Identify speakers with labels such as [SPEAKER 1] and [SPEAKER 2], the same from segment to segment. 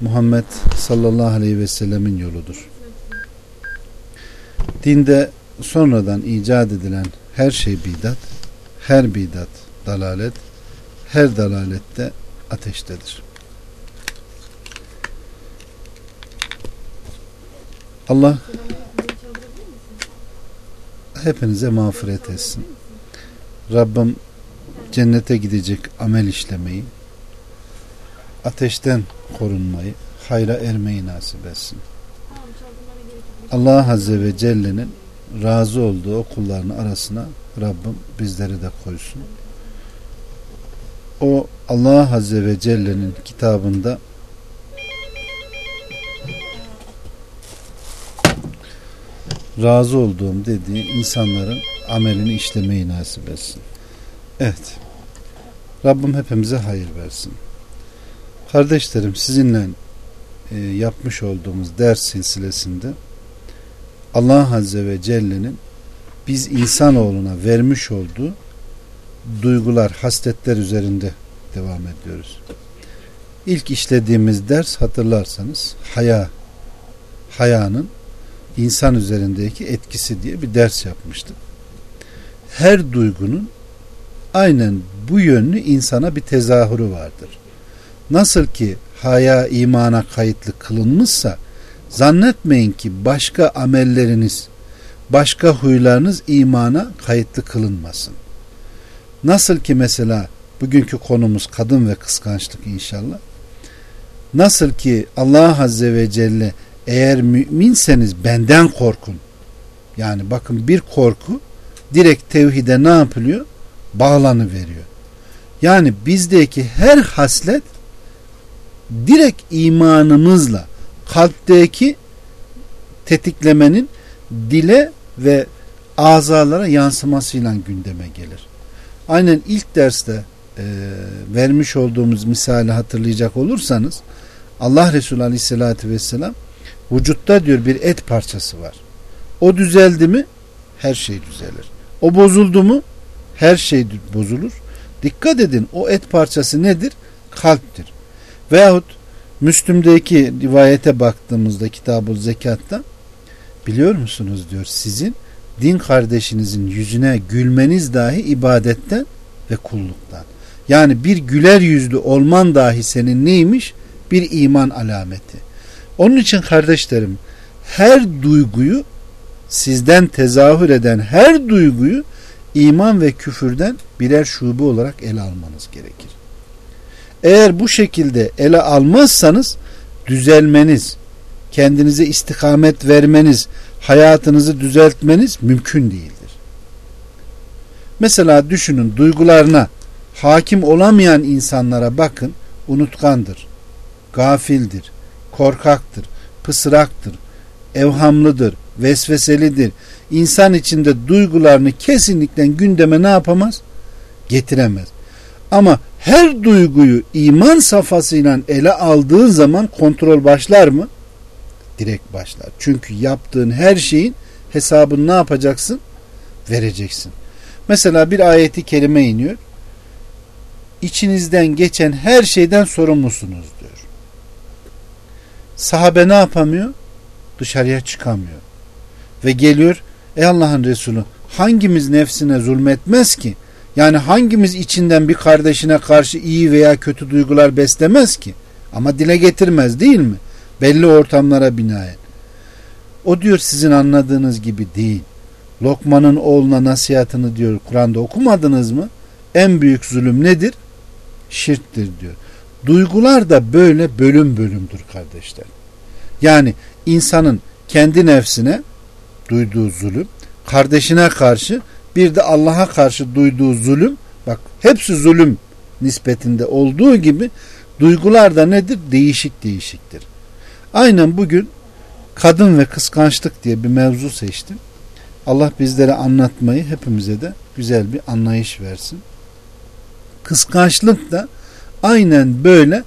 [SPEAKER 1] Muhammed sallallahu aleyhi ve sellemin yoludur. Dinde sonradan icat edilen her şey bidat, her bidat dalalet, her dalalette ateştedir. Allah hepinize mağfiret etsin. Rabbim cennete gidecek amel işlemeyi, ateşten korunmayı, hayra ermeyi nasip etsin. Allah Azze ve Celle'nin razı olduğu o kullarının arasına Rabbim bizleri de koysun. O Allah Azze ve Celle'nin kitabında razı olduğum dediği insanların amelini işlemeyi nasip etsin. Evet. Rabbim hepimize hayır versin. Kardeşlerim sizinle e, yapmış olduğumuz ders silsilesinde Allah Azze ve Celle'nin biz insanoğluna vermiş olduğu duygular, hasletler üzerinde devam ediyoruz. İlk işlediğimiz ders hatırlarsanız haya, hayanın insan üzerindeki etkisi diye bir ders yapmıştık. Her duygunun aynen bu yönlü insana bir tezahürü vardır. Nasıl ki haya imana kayıtlı kılınmışsa zannetmeyin ki başka amelleriniz, başka huylarınız imana kayıtlı kılınmasın. Nasıl ki mesela bugünkü konumuz kadın ve kıskançlık inşallah. Nasıl ki Allah Azze ve Celle eğer müminseniz benden korkun. Yani bakın bir korku direkt tevhide ne yapılıyor? Bağlanı veriyor. Yani bizdeki her haslet direkt imanımızla kalpteki tetiklemenin dile ve azalara yansımasıyla gündeme gelir. Aynen ilk derste e, vermiş olduğumuz misali hatırlayacak olursanız Allah Resulü Aleyhisselatü Vesselam vücutta diyor bir et parçası var. O düzeldi mi her şey düzelir. O bozuldu mu her şey bozulur. Dikkat edin o et parçası nedir? Kalptir. Veyahut Müslüm'deki rivayete baktığımızda kitabı zekatta biliyor musunuz diyor sizin din kardeşinizin yüzüne gülmeniz dahi ibadetten ve kulluktan. Yani bir güler yüzlü olman dahi senin neymiş? Bir iman alameti. Onun için kardeşlerim her duyguyu sizden tezahür eden her duyguyu iman ve küfürden birer şube olarak ele almanız gerekir. Eğer bu şekilde ele almazsanız düzelmeniz, kendinize istikamet vermeniz, hayatınızı düzeltmeniz mümkün değildir. Mesela düşünün duygularına hakim olamayan insanlara bakın unutkandır, gafildir, korkaktır, pısıraktır, evhamlıdır, vesveselidir. İnsan içinde duygularını kesinlikle gündeme ne yapamaz? Getiremez. Ama her duyguyu iman safhasıyla ele aldığın zaman kontrol başlar mı? Direkt başlar. Çünkü yaptığın her şeyin hesabını ne yapacaksın? Vereceksin. Mesela bir ayeti kerime iniyor. İçinizden geçen her şeyden sorumlusunuz diyor. Sahabe ne yapamıyor? Dışarıya çıkamıyor. Ve geliyor, ey Allah'ın Resulü hangimiz nefsine zulmetmez ki? Yani hangimiz içinden bir kardeşine karşı iyi veya kötü duygular beslemez ki? Ama dile getirmez değil mi? Belli ortamlara binaen. O diyor sizin anladığınız gibi değil. Lokman'ın oğluna nasihatını diyor Kur'an'da okumadınız mı? En büyük zulüm nedir? Şirktir diyor. Duygular da böyle bölüm bölümdür kardeşler. Yani insanın kendi nefsine duyduğu zulüm, kardeşine karşı bir de Allah'a karşı duyduğu zulüm bak hepsi zulüm nispetinde olduğu gibi duygular da nedir? Değişik değişiktir. Aynen bugün kadın ve kıskançlık diye bir mevzu seçtim. Allah bizlere anlatmayı hepimize de güzel bir anlayış versin. Kıskançlık da aynen böyle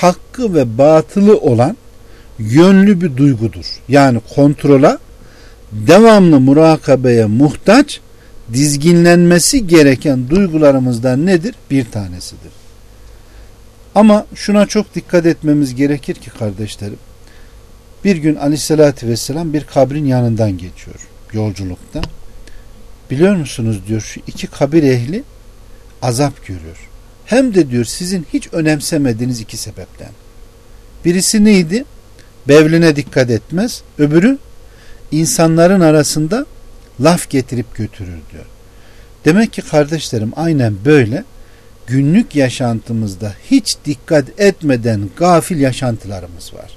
[SPEAKER 1] hakkı ve batılı olan yönlü bir duygudur. Yani kontrola, devamlı murakabeye muhtaç, dizginlenmesi gereken duygularımızdan nedir? Bir tanesidir. Ama şuna çok dikkat etmemiz gerekir ki kardeşlerim. Bir gün aleyhissalatü vesselam bir kabrin yanından geçiyor yolculukta. Biliyor musunuz diyor şu iki kabir ehli azap görüyor. Hem de diyor sizin hiç önemsemediğiniz iki sebepten. Birisi neydi? Bevline dikkat etmez. Öbürü insanların arasında laf getirip götürür diyor. Demek ki kardeşlerim aynen böyle günlük yaşantımızda hiç dikkat etmeden gafil yaşantılarımız var.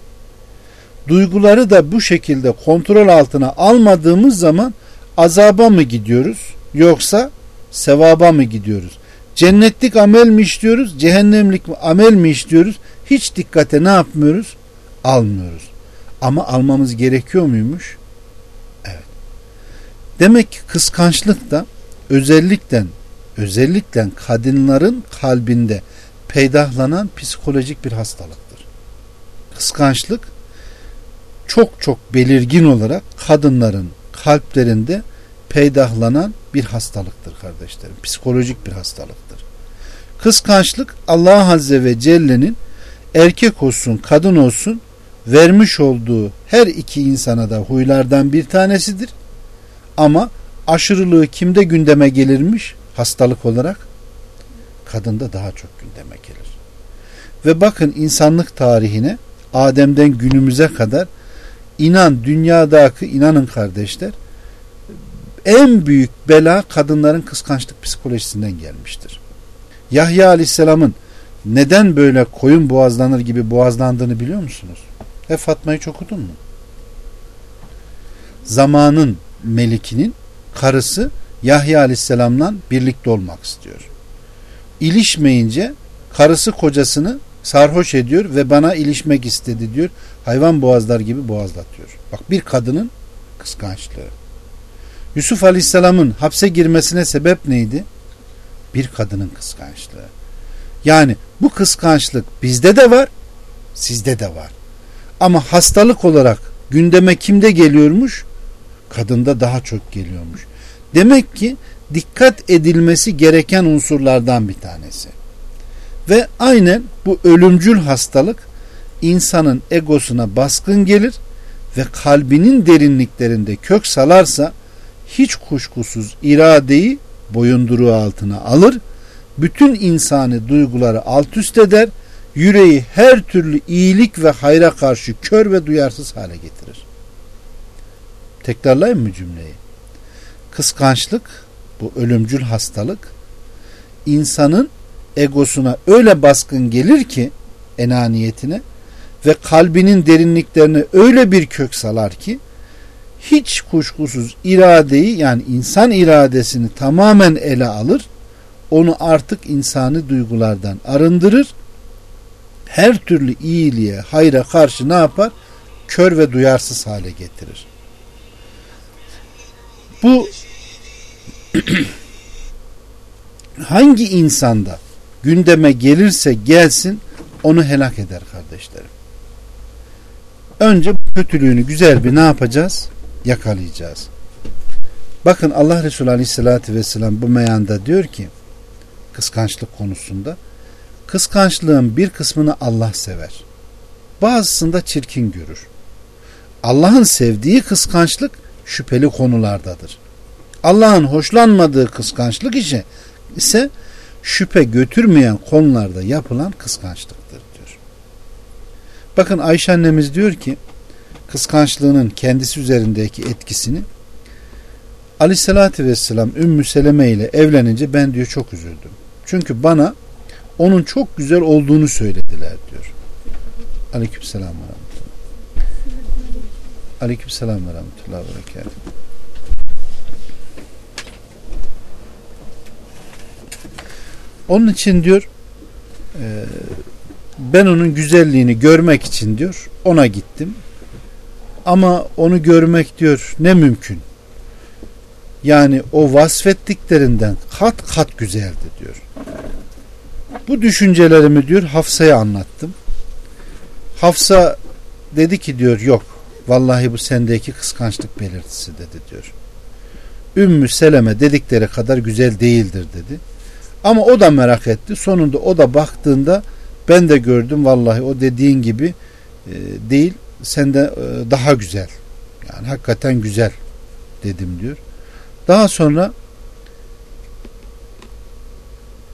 [SPEAKER 1] Duyguları da bu şekilde kontrol altına almadığımız zaman azaba mı gidiyoruz yoksa sevaba mı gidiyoruz? Cennetlik amel mi işliyoruz, cehennemlik amel mi işliyoruz? Hiç dikkate ne yapmıyoruz? Almıyoruz. Ama almamız gerekiyor muymuş? Demek ki kıskançlık da özellikle özellikle kadınların kalbinde peydahlanan psikolojik bir hastalıktır. Kıskançlık çok çok belirgin olarak kadınların kalplerinde peydahlanan bir hastalıktır kardeşlerim. Psikolojik bir hastalıktır. Kıskançlık Allah Azze ve Celle'nin erkek olsun kadın olsun vermiş olduğu her iki insana da huylardan bir tanesidir. Ama aşırılığı kimde gündeme gelirmiş hastalık olarak? Kadında daha çok gündeme gelir. Ve bakın insanlık tarihine Adem'den günümüze kadar inan dünyadaki inanın kardeşler en büyük bela kadınların kıskançlık psikolojisinden gelmiştir. Yahya Aleyhisselam'ın neden böyle koyun boğazlanır gibi boğazlandığını biliyor musunuz? Hep Fatma'yı çok okudun mu? Zamanın melikinin karısı Yahya Aleyhisselam'la birlikte olmak istiyor. İlişmeyince karısı kocasını sarhoş ediyor ve bana ilişmek istedi diyor. Hayvan boğazlar gibi boğazlatıyor. Bak bir kadının kıskançlığı. Yusuf Aleyhisselam'ın hapse girmesine sebep neydi? Bir kadının kıskançlığı. Yani bu kıskançlık bizde de var, sizde de var. Ama hastalık olarak gündeme kimde geliyormuş? Kadında daha çok geliyormuş. Demek ki dikkat edilmesi gereken unsurlardan bir tanesi. Ve aynen bu ölümcül hastalık insanın egosuna baskın gelir ve kalbinin derinliklerinde kök salarsa hiç kuşkusuz iradeyi boyunduruğu altına alır, bütün insani duyguları alt üst eder, yüreği her türlü iyilik ve hayra karşı kör ve duyarsız hale getirir. Tekrarlayayım mı cümleyi? Kıskançlık, bu ölümcül hastalık, insanın egosuna öyle baskın gelir ki enaniyetine ve kalbinin derinliklerine öyle bir kök salar ki hiç kuşkusuz iradeyi yani insan iradesini tamamen ele alır. Onu artık insani duygulardan arındırır. Her türlü iyiliğe, hayra karşı ne yapar? Kör ve duyarsız hale getirir. Bu hangi insanda gündeme gelirse gelsin onu helak eder kardeşlerim. Önce kötülüğünü güzel bir ne yapacağız? Yakalayacağız. Bakın Allah Resulü Aleyhisselatü Vesselam bu meyanda diyor ki kıskançlık konusunda kıskançlığın bir kısmını Allah sever. Bazısında çirkin görür. Allah'ın sevdiği kıskançlık şüpheli konulardadır. Allah'ın hoşlanmadığı kıskançlık ise, ise şüphe götürmeyen konularda yapılan kıskançlıktır diyor. Bakın Ayşe annemiz diyor ki kıskançlığının kendisi üzerindeki etkisini Aleyhisselatü Vesselam Ümmü Seleme ile evlenince ben diyor çok üzüldüm. Çünkü bana onun çok güzel olduğunu söylediler diyor. Aleykümselam rahmetullah. Aleykümselam ve rahmetullah ve berekatuhu. Onun için diyor ben onun güzelliğini görmek için diyor ona gittim. Ama onu görmek diyor ne mümkün. Yani o vasfettiklerinden kat kat güzeldi diyor. Bu düşüncelerimi diyor Hafsa'ya anlattım. Hafsa dedi ki diyor yok vallahi bu sendeki kıskançlık belirtisi dedi diyor. Ümmü Seleme dedikleri kadar güzel değildir dedi. Ama o da merak etti. Sonunda o da baktığında ben de gördüm vallahi o dediğin gibi e, değil sende e, daha güzel. Yani hakikaten güzel dedim diyor. Daha sonra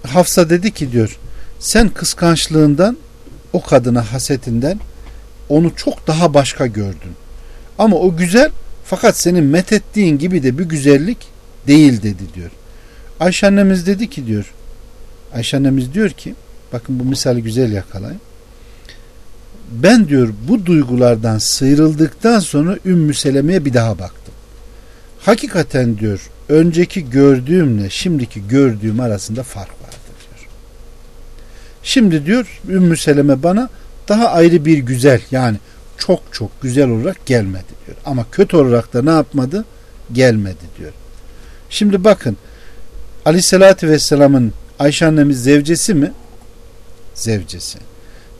[SPEAKER 1] Hafsa dedi ki diyor sen kıskançlığından o kadına hasetinden onu çok daha başka gördün. Ama o güzel fakat senin methettiğin gibi de bir güzellik değil dedi diyor. Ayşe annemiz dedi ki diyor Ayşe annemiz diyor ki bakın bu misali güzel yakalayın. Ben diyor bu duygulardan sıyrıldıktan sonra Ümmü Seleme'ye bir daha baktım. Hakikaten diyor önceki gördüğümle şimdiki gördüğüm arasında fark vardı diyor. Şimdi diyor Ümmü Seleme bana daha ayrı bir güzel yani çok çok güzel olarak gelmedi diyor. Ama kötü olarak da ne yapmadı? Gelmedi diyor. Şimdi bakın Aleyhisselatü Vesselam'ın Ayşe annemiz zevcesi mi? Zevcesi.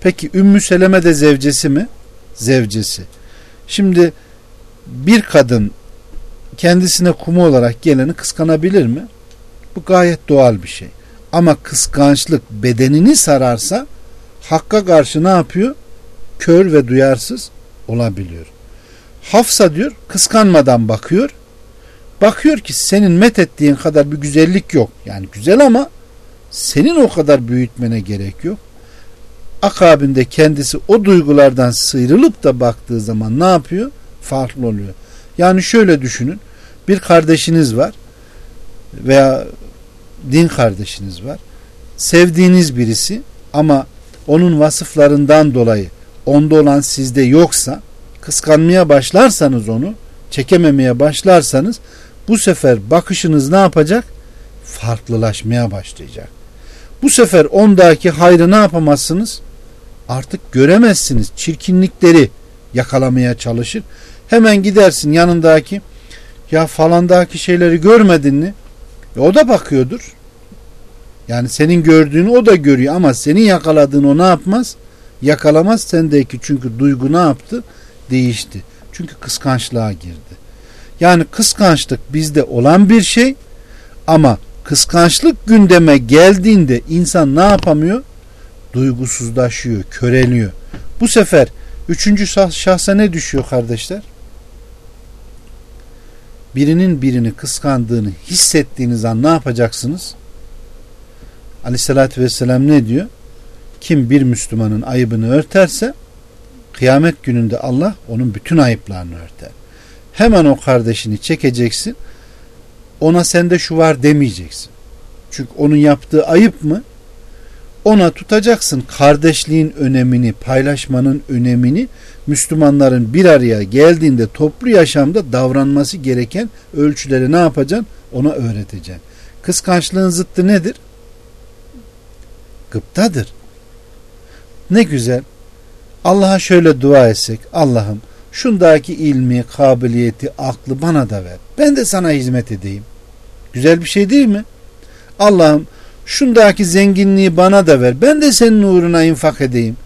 [SPEAKER 1] Peki Ümmü Seleme de zevcesi mi? Zevcesi. Şimdi bir kadın kendisine kumu olarak geleni kıskanabilir mi? Bu gayet doğal bir şey. Ama kıskançlık bedenini sararsa hakka karşı ne yapıyor? Kör ve duyarsız olabiliyor. Hafsa diyor kıskanmadan bakıyor. Bakıyor ki senin met ettiğin kadar bir güzellik yok. Yani güzel ama senin o kadar büyütmene gerek yok. Akabinde kendisi o duygulardan sıyrılıp da baktığı zaman ne yapıyor? Farklı oluyor. Yani şöyle düşünün. Bir kardeşiniz var veya din kardeşiniz var. Sevdiğiniz birisi ama onun vasıflarından dolayı onda olan sizde yoksa kıskanmaya başlarsanız onu çekememeye başlarsanız bu sefer bakışınız ne yapacak? Farklılaşmaya başlayacak. Bu sefer ondaki hayrı ne yapamazsınız? Artık göremezsiniz. Çirkinlikleri yakalamaya çalışır. Hemen gidersin yanındaki ya falandaki şeyleri görmedin mi? E o da bakıyordur. Yani senin gördüğünü o da görüyor ama senin yakaladığın o ne yapmaz? Yakalamaz sendeki çünkü duygu ne yaptı? Değişti. Çünkü kıskançlığa girdi. Yani kıskançlık bizde olan bir şey ama kıskançlık gündeme geldiğinde insan ne yapamıyor? Duygusuzlaşıyor, köreliyor. Bu sefer üçüncü şahsa ne düşüyor kardeşler? Birinin birini kıskandığını hissettiğiniz an ne yapacaksınız? Aleyhissalatü vesselam ne diyor? Kim bir Müslümanın ayıbını örterse kıyamet gününde Allah onun bütün ayıplarını örter. Hemen o kardeşini çekeceksin. Ona sende şu var demeyeceksin. Çünkü onun yaptığı ayıp mı? Ona tutacaksın kardeşliğin önemini, paylaşmanın önemini, Müslümanların bir araya geldiğinde toplu yaşamda davranması gereken ölçüleri ne yapacaksın? Ona öğreteceksin. Kıskançlığın zıttı nedir? Gıptadır. Ne güzel. Allah'a şöyle dua etsek. Allah'ım şundaki ilmi, kabiliyeti, aklı bana da ver. Ben de sana hizmet edeyim. Güzel bir şey değil mi? Allah'ım şundaki zenginliği bana da ver. Ben de senin uğruna infak edeyim.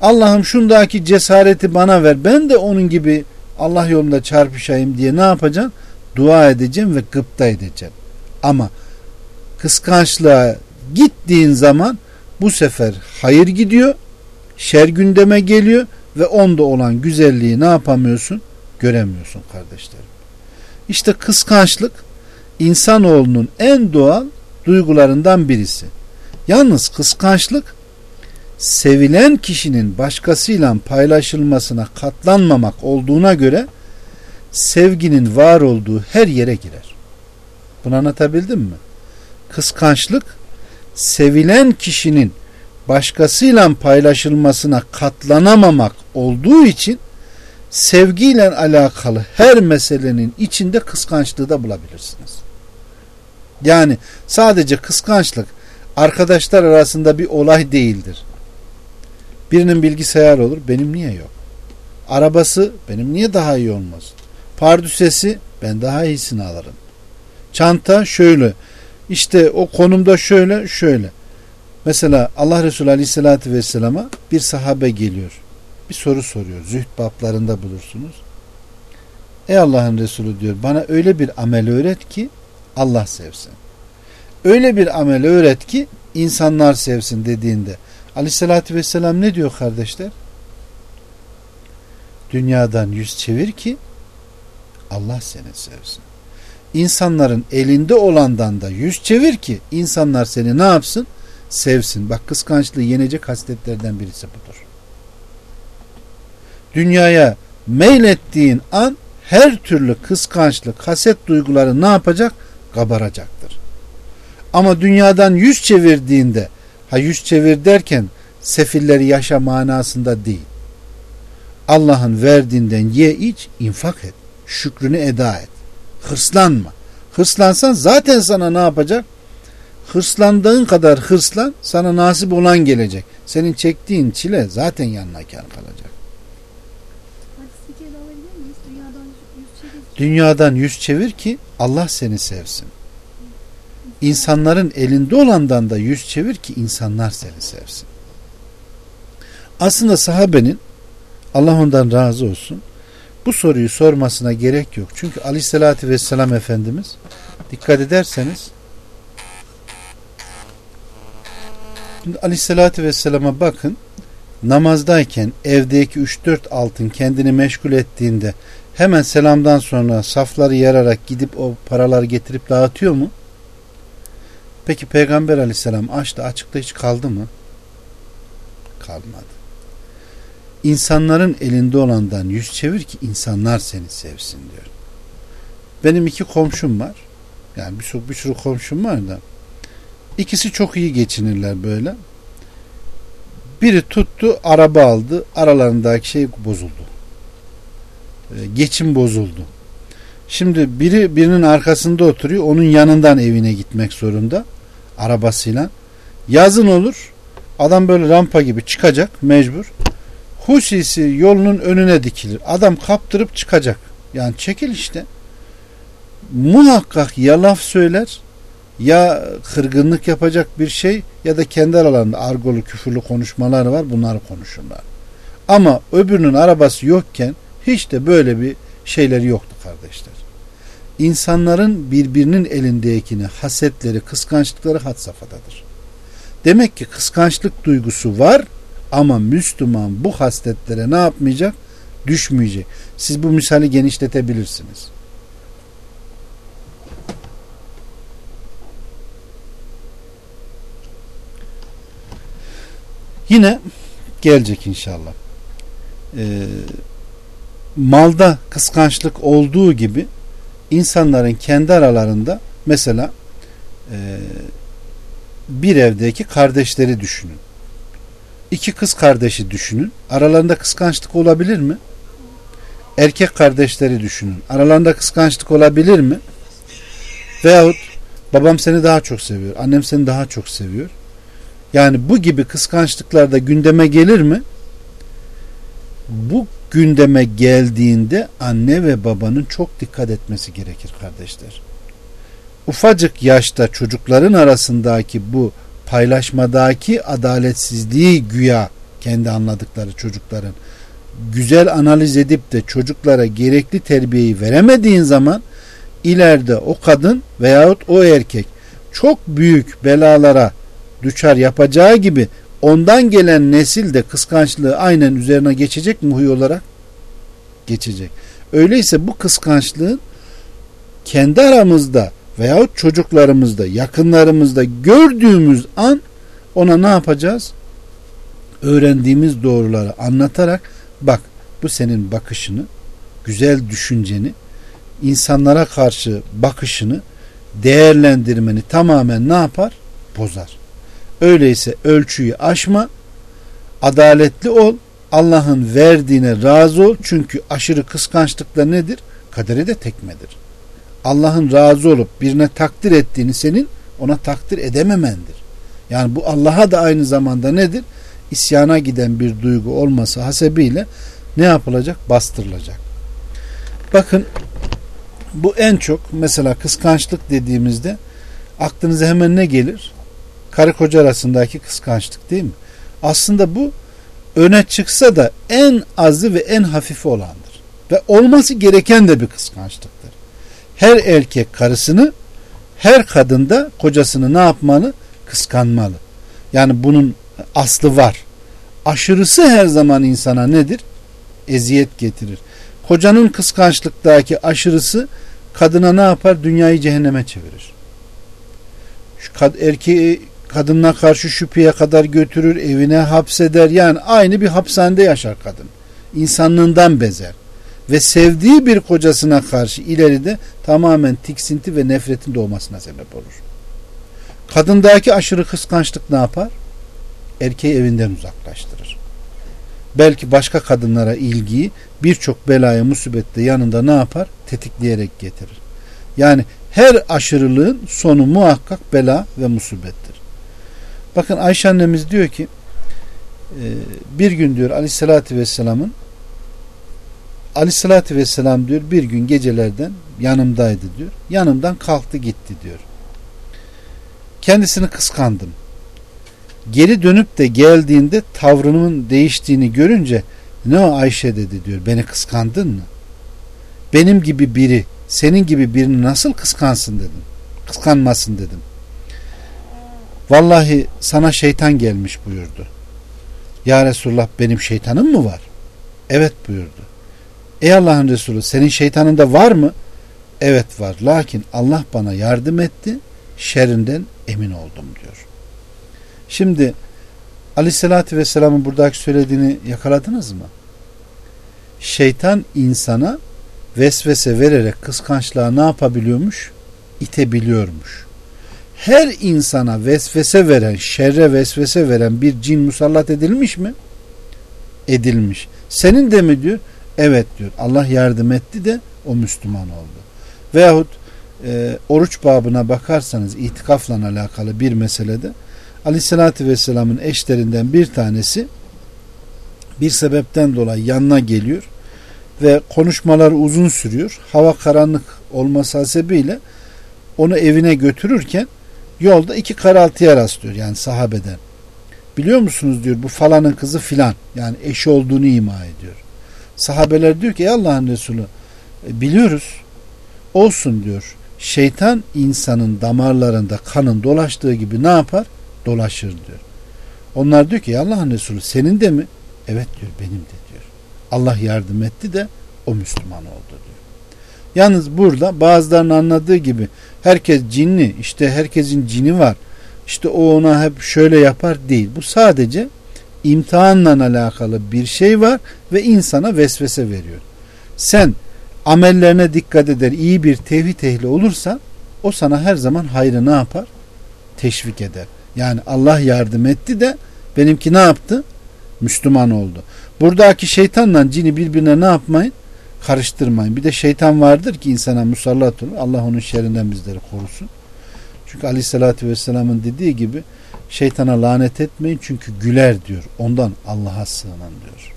[SPEAKER 1] Allah'ım şundaki cesareti bana ver. Ben de onun gibi Allah yolunda çarpışayım diye ne yapacaksın? Dua edeceğim ve gıpta edeceğim. Ama kıskançlığa gittiğin zaman bu sefer hayır gidiyor, şer gündeme geliyor ve onda olan güzelliği ne yapamıyorsun? Göremiyorsun kardeşlerim. İşte kıskançlık insanoğlunun en doğal duygularından birisi. Yalnız kıskançlık sevilen kişinin başkasıyla paylaşılmasına katlanmamak olduğuna göre sevginin var olduğu her yere girer. Bunu anlatabildim mi? Kıskançlık sevilen kişinin başkasıyla paylaşılmasına katlanamamak olduğu için sevgiyle alakalı her meselenin içinde kıskançlığı da bulabilirsiniz. Yani sadece kıskançlık arkadaşlar arasında bir olay değildir. Birinin bilgisayar olur, benim niye yok? Arabası benim niye daha iyi olmaz? Pardüsesi ben daha iyisini alırım. Çanta şöyle. İşte o konumda şöyle şöyle. Mesela Allah Resulü Aleyhisselatü Vesselam'a bir sahabe geliyor. Bir soru soruyor. Zühd bablarında bulursunuz. Ey Allah'ın Resulü diyor bana öyle bir amel öğret ki Allah sevsin. Öyle bir amel öğret ki insanlar sevsin dediğinde Aleyhisselatü Vesselam ne diyor kardeşler? Dünyadan yüz çevir ki Allah seni sevsin. İnsanların elinde olandan da yüz çevir ki insanlar seni ne yapsın? Sevsin. Bak kıskançlığı yenecek hasletlerden birisi budur. Dünyaya meylettiğin an her türlü kıskançlık, haset duyguları ne yapacak? Kabaracaktır. Ama dünyadan yüz çevirdiğinde, ha yüz çevir derken sefilleri yaşa manasında değil. Allah'ın verdiğinden ye iç, infak et. Şükrünü eda et. Hırslanma. Hırslansan zaten sana ne yapacak? Hırslandığın kadar hırslan sana nasip olan gelecek. Senin çektiğin çile zaten yanına kar kalacak. Dünyadan yüz çevir ki Allah seni sevsin. İnsanların elinde olandan da yüz çevir ki insanlar seni sevsin. Aslında sahabenin Allah ondan razı olsun bu soruyu sormasına gerek yok. Çünkü aleyhissalatü vesselam Efendimiz dikkat ederseniz Şimdi aleyhissalatü vesselama bakın namazdayken evdeki 3-4 altın kendini meşgul ettiğinde hemen selamdan sonra safları yararak gidip o paraları getirip dağıtıyor mu? Peki Peygamber aleyhisselam açtı açıkta hiç kaldı mı? Kalmadı. İnsanların elinde olandan yüz çevir ki insanlar seni sevsin diyor. Benim iki komşum var. Yani bir sürü, bir sürü komşum var da. İkisi çok iyi geçinirler böyle. Biri tuttu araba aldı. Aralarındaki şey bozuldu. Ee, geçim bozuldu. Şimdi biri birinin arkasında oturuyor. Onun yanından evine gitmek zorunda. Arabasıyla. Yazın olur. Adam böyle rampa gibi çıkacak mecbur. Husisi yolunun önüne dikilir. Adam kaptırıp çıkacak. Yani çekil işte. Muhakkak ya laf söyler ya kırgınlık yapacak bir şey ya da kendi aralarında argolu küfürlü konuşmalar var bunları konuşurlar. Ama öbürünün arabası yokken hiç de böyle bir şeyleri yoktu kardeşler. İnsanların birbirinin elindekini, hasetleri, kıskançlıkları had safhadadır. Demek ki kıskançlık duygusu var ama Müslüman bu hasletlere ne yapmayacak? Düşmeyecek. Siz bu misali genişletebilirsiniz. Yine gelecek inşallah. Ee, malda kıskançlık olduğu gibi insanların kendi aralarında mesela e, bir evdeki kardeşleri düşünün. İki kız kardeşi düşünün. Aralarında kıskançlık olabilir mi? Erkek kardeşleri düşünün. Aralarında kıskançlık olabilir mi? Veyahut babam seni daha çok seviyor. Annem seni daha çok seviyor. Yani bu gibi kıskançlıklar da gündeme gelir mi? Bu gündeme geldiğinde anne ve babanın çok dikkat etmesi gerekir kardeşler. Ufacık yaşta çocukların arasındaki bu paylaşmadaki adaletsizliği güya kendi anladıkları çocukların güzel analiz edip de çocuklara gerekli terbiyeyi veremediğin zaman ileride o kadın veyahut o erkek çok büyük belalara düçar yapacağı gibi ondan gelen nesil de kıskançlığı aynen üzerine geçecek muhi olarak geçecek. Öyleyse bu kıskançlığın kendi aramızda veyahut çocuklarımızda, yakınlarımızda gördüğümüz an ona ne yapacağız? Öğrendiğimiz doğruları anlatarak bak bu senin bakışını, güzel düşünceni, insanlara karşı bakışını, değerlendirmeni tamamen ne yapar? Bozar. Öyleyse ölçüyü aşma, adaletli ol, Allah'ın verdiğine razı ol. Çünkü aşırı kıskançlıkla nedir? Kaderi de tekmedir. Allah'ın razı olup birine takdir ettiğini senin ona takdir edememendir. Yani bu Allah'a da aynı zamanda nedir? İsyana giden bir duygu olması hasebiyle ne yapılacak? Bastırılacak. Bakın bu en çok mesela kıskançlık dediğimizde aklınıza hemen ne gelir? Karı koca arasındaki kıskançlık değil mi? Aslında bu öne çıksa da en azı ve en hafifi olandır. Ve olması gereken de bir kıskançlıktır. Her erkek karısını, her kadın da kocasını ne yapmalı? Kıskanmalı. Yani bunun aslı var. Aşırısı her zaman insana nedir? Eziyet getirir. Kocanın kıskançlıktaki aşırısı kadına ne yapar? Dünyayı cehenneme çevirir. Şu kad erkeği kadınına karşı şüpheye kadar götürür, evine hapseder. Yani aynı bir hapishanede yaşar kadın. İnsanlığından bezer. Ve sevdiği bir kocasına karşı ileride tamamen tiksinti ve nefretin doğmasına sebep olur. Kadındaki aşırı kıskançlık ne yapar? Erkeği evinden uzaklaştırır. Belki başka kadınlara ilgiyi birçok belaya musibette yanında ne yapar? Tetikleyerek getirir. Yani her aşırılığın sonu muhakkak bela ve musibettir. Bakın Ayşe annemiz diyor ki e, bir gün diyor aleyhissalatü vesselamın aleyhissalatü vesselam diyor bir gün gecelerden yanımdaydı diyor. Yanımdan kalktı gitti diyor. Kendisini kıskandım. Geri dönüp de geldiğinde tavrının değiştiğini görünce ne o Ayşe dedi diyor. Beni kıskandın mı? Benim gibi biri senin gibi birini nasıl kıskansın dedim. Kıskanmasın dedim. Vallahi sana şeytan gelmiş buyurdu. Ya Resulullah benim şeytanım mı var? Evet buyurdu. Ey Allah'ın Resulü senin şeytanın da var mı? Evet var. Lakin Allah bana yardım etti. Şerrinden emin oldum diyor. Şimdi Aleyhisselatü Vesselam'ın buradaki söylediğini yakaladınız mı? Şeytan insana vesvese vererek kıskançlığa ne yapabiliyormuş? İtebiliyormuş. Her insana vesvese veren, şerre vesvese veren bir cin musallat edilmiş mi? Edilmiş. Senin de mi diyor? Evet diyor. Allah yardım etti de o Müslüman oldu. Veyahut e, oruç babına bakarsanız itikafla alakalı bir meselede Aleyhisselatü Vesselam'ın eşlerinden bir tanesi bir sebepten dolayı yanına geliyor ve konuşmalar uzun sürüyor. Hava karanlık olması hasebiyle onu evine götürürken yolda iki karaltıya rastlıyor yani sahabeden. Biliyor musunuz diyor bu falanın kızı filan yani eşi olduğunu ima ediyor. Sahabeler diyor ki Allah'ın Resulü e, biliyoruz olsun diyor. Şeytan insanın damarlarında kanın dolaştığı gibi ne yapar? Dolaşır diyor. Onlar diyor ki Allah'ın Resulü senin de mi? Evet diyor benim de diyor. Allah yardım etti de o Müslüman oldu diyor. Yalnız burada bazılarının anladığı gibi herkes cinli işte herkesin cini var işte o ona hep şöyle yapar değil. Bu sadece imtihanla alakalı bir şey var ve insana vesvese veriyor. Sen amellerine dikkat eder iyi bir tevhid ehli olursa o sana her zaman hayrı ne yapar? Teşvik eder. Yani Allah yardım etti de benimki ne yaptı? Müslüman oldu. Buradaki şeytanla cini birbirine ne yapmayın? Karıştırmayın. Bir de şeytan vardır ki insana musallat olur. Allah onun şerrinden bizleri korusun. Çünkü aleyhissalatü vesselamın dediği gibi şeytana lanet etmeyin çünkü güler diyor. Ondan Allah'a sığının diyor.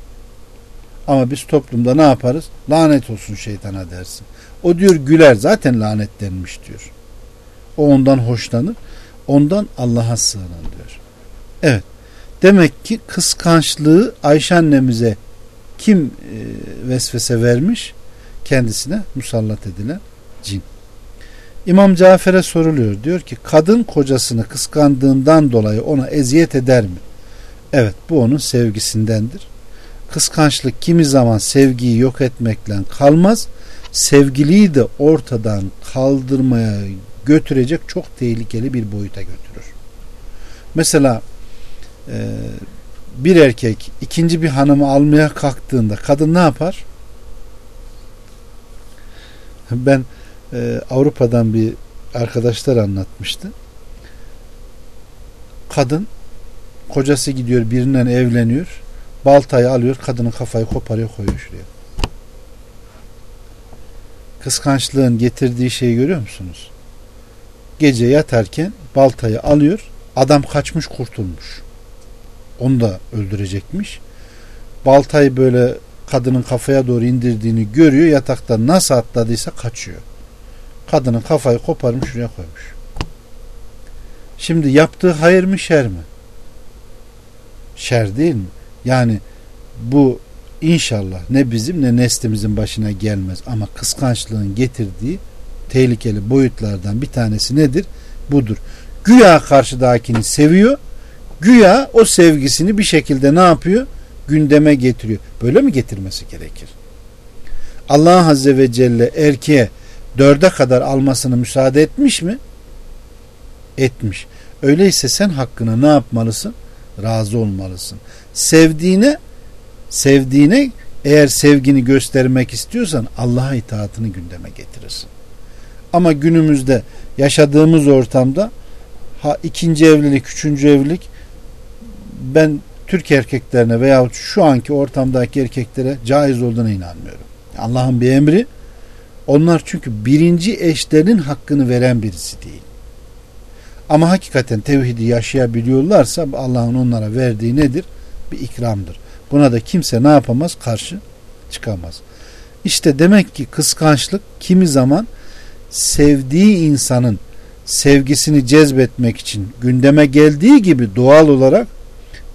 [SPEAKER 1] Ama biz toplumda ne yaparız? Lanet olsun şeytana dersin. O diyor güler zaten lanetlenmiş diyor. O ondan hoşlanır. Ondan Allah'a sığının diyor. Evet. Demek ki kıskançlığı Ayşe annemize kim e, vesvese vermiş? Kendisine musallat edilen cin. İmam Cafer'e soruluyor. Diyor ki kadın kocasını kıskandığından dolayı ona eziyet eder mi? Evet bu onun sevgisindendir. Kıskançlık kimi zaman sevgiyi yok etmekle kalmaz. Sevgiliyi de ortadan kaldırmaya götürecek çok tehlikeli bir boyuta götürür. Mesela e, bir erkek ikinci bir hanımı almaya kalktığında kadın ne yapar? Ben e, Avrupa'dan bir arkadaşlar anlatmıştı. Kadın kocası gidiyor birinden evleniyor. Baltayı alıyor kadının kafayı koparıyor koyuyor şuraya. Kıskançlığın getirdiği şeyi görüyor musunuz? Gece yatarken baltayı alıyor. Adam kaçmış kurtulmuş. Onu da öldürecekmiş. Baltayı böyle kadının kafaya doğru indirdiğini görüyor. Yatakta nasıl atladıysa kaçıyor. Kadının kafayı koparmış şuraya koymuş. Şimdi yaptığı hayır mı şer mi? Şer değil mi? Yani bu inşallah ne bizim ne neslimizin başına gelmez ama kıskançlığın getirdiği tehlikeli boyutlardan bir tanesi nedir? Budur. Güya karşıdakini seviyor. Güya o sevgisini bir şekilde ne yapıyor? Gündeme getiriyor. Böyle mi getirmesi gerekir? Allah Azze ve Celle erkeğe dörde kadar almasını müsaade etmiş mi? Etmiş. Öyleyse sen hakkına ne yapmalısın? Razı olmalısın. Sevdiğine sevdiğine eğer sevgini göstermek istiyorsan Allah'a itaatını gündeme getirirsin. Ama günümüzde yaşadığımız ortamda ha ikinci evlilik, üçüncü evlilik ben Türk erkeklerine veya şu anki ortamdaki erkeklere caiz olduğuna inanmıyorum. Allah'ın bir emri. Onlar çünkü birinci eşlerinin hakkını veren birisi değil. Ama hakikaten tevhidi yaşayabiliyorlarsa Allah'ın onlara verdiği nedir? Bir ikramdır. Buna da kimse ne yapamaz? Karşı çıkamaz. İşte demek ki kıskançlık kimi zaman sevdiği insanın sevgisini cezbetmek için gündeme geldiği gibi doğal olarak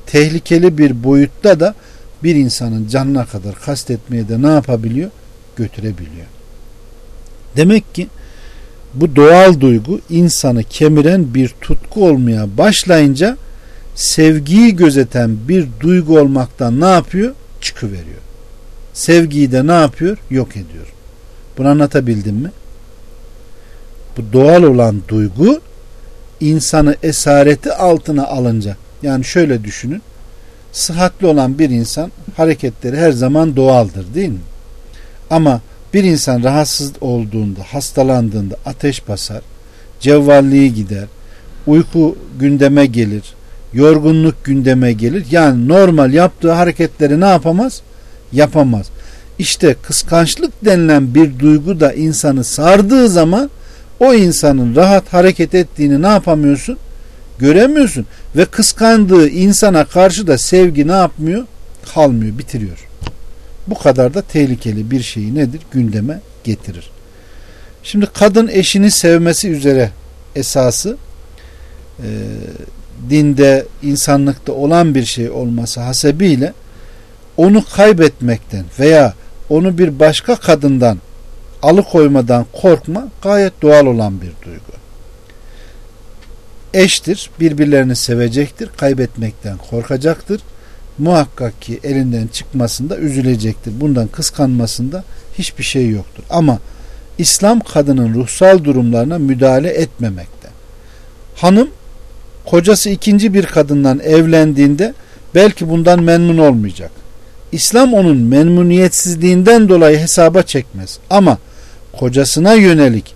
[SPEAKER 1] tehlikeli bir boyutta da bir insanın canına kadar kastetmeye de ne yapabiliyor? Götürebiliyor. Demek ki bu doğal duygu insanı kemiren bir tutku olmaya başlayınca sevgiyi gözeten bir duygu olmaktan ne yapıyor? Çıkıveriyor. Sevgiyi de ne yapıyor? Yok ediyor. Bunu anlatabildim mi? Bu doğal olan duygu insanı esareti altına alınca yani şöyle düşünün sıhhatli olan bir insan hareketleri her zaman doğaldır değil mi? Ama bir insan rahatsız olduğunda, hastalandığında ateş basar, cevvalliği gider, uyku gündeme gelir, yorgunluk gündeme gelir. Yani normal yaptığı hareketleri ne yapamaz? Yapamaz. İşte kıskançlık denilen bir duygu da insanı sardığı zaman o insanın rahat hareket ettiğini ne yapamıyorsun? Göremiyorsun. Ve kıskandığı insana karşı da sevgi ne yapmıyor? Kalmıyor, bitiriyor. Bu kadar da tehlikeli bir şeyi nedir? Gündeme getirir. Şimdi kadın eşini sevmesi üzere esası e, dinde, insanlıkta olan bir şey olması hasebiyle onu kaybetmekten veya onu bir başka kadından alıkoymadan korkma gayet doğal olan bir duygu. Eştir, birbirlerini sevecektir, kaybetmekten korkacaktır. Muhakkak ki elinden çıkmasında üzülecektir. Bundan kıskanmasında hiçbir şey yoktur. Ama İslam kadının ruhsal durumlarına müdahale etmemekte. Hanım kocası ikinci bir kadından evlendiğinde belki bundan memnun olmayacak. İslam onun memnuniyetsizliğinden dolayı hesaba çekmez. Ama kocasına yönelik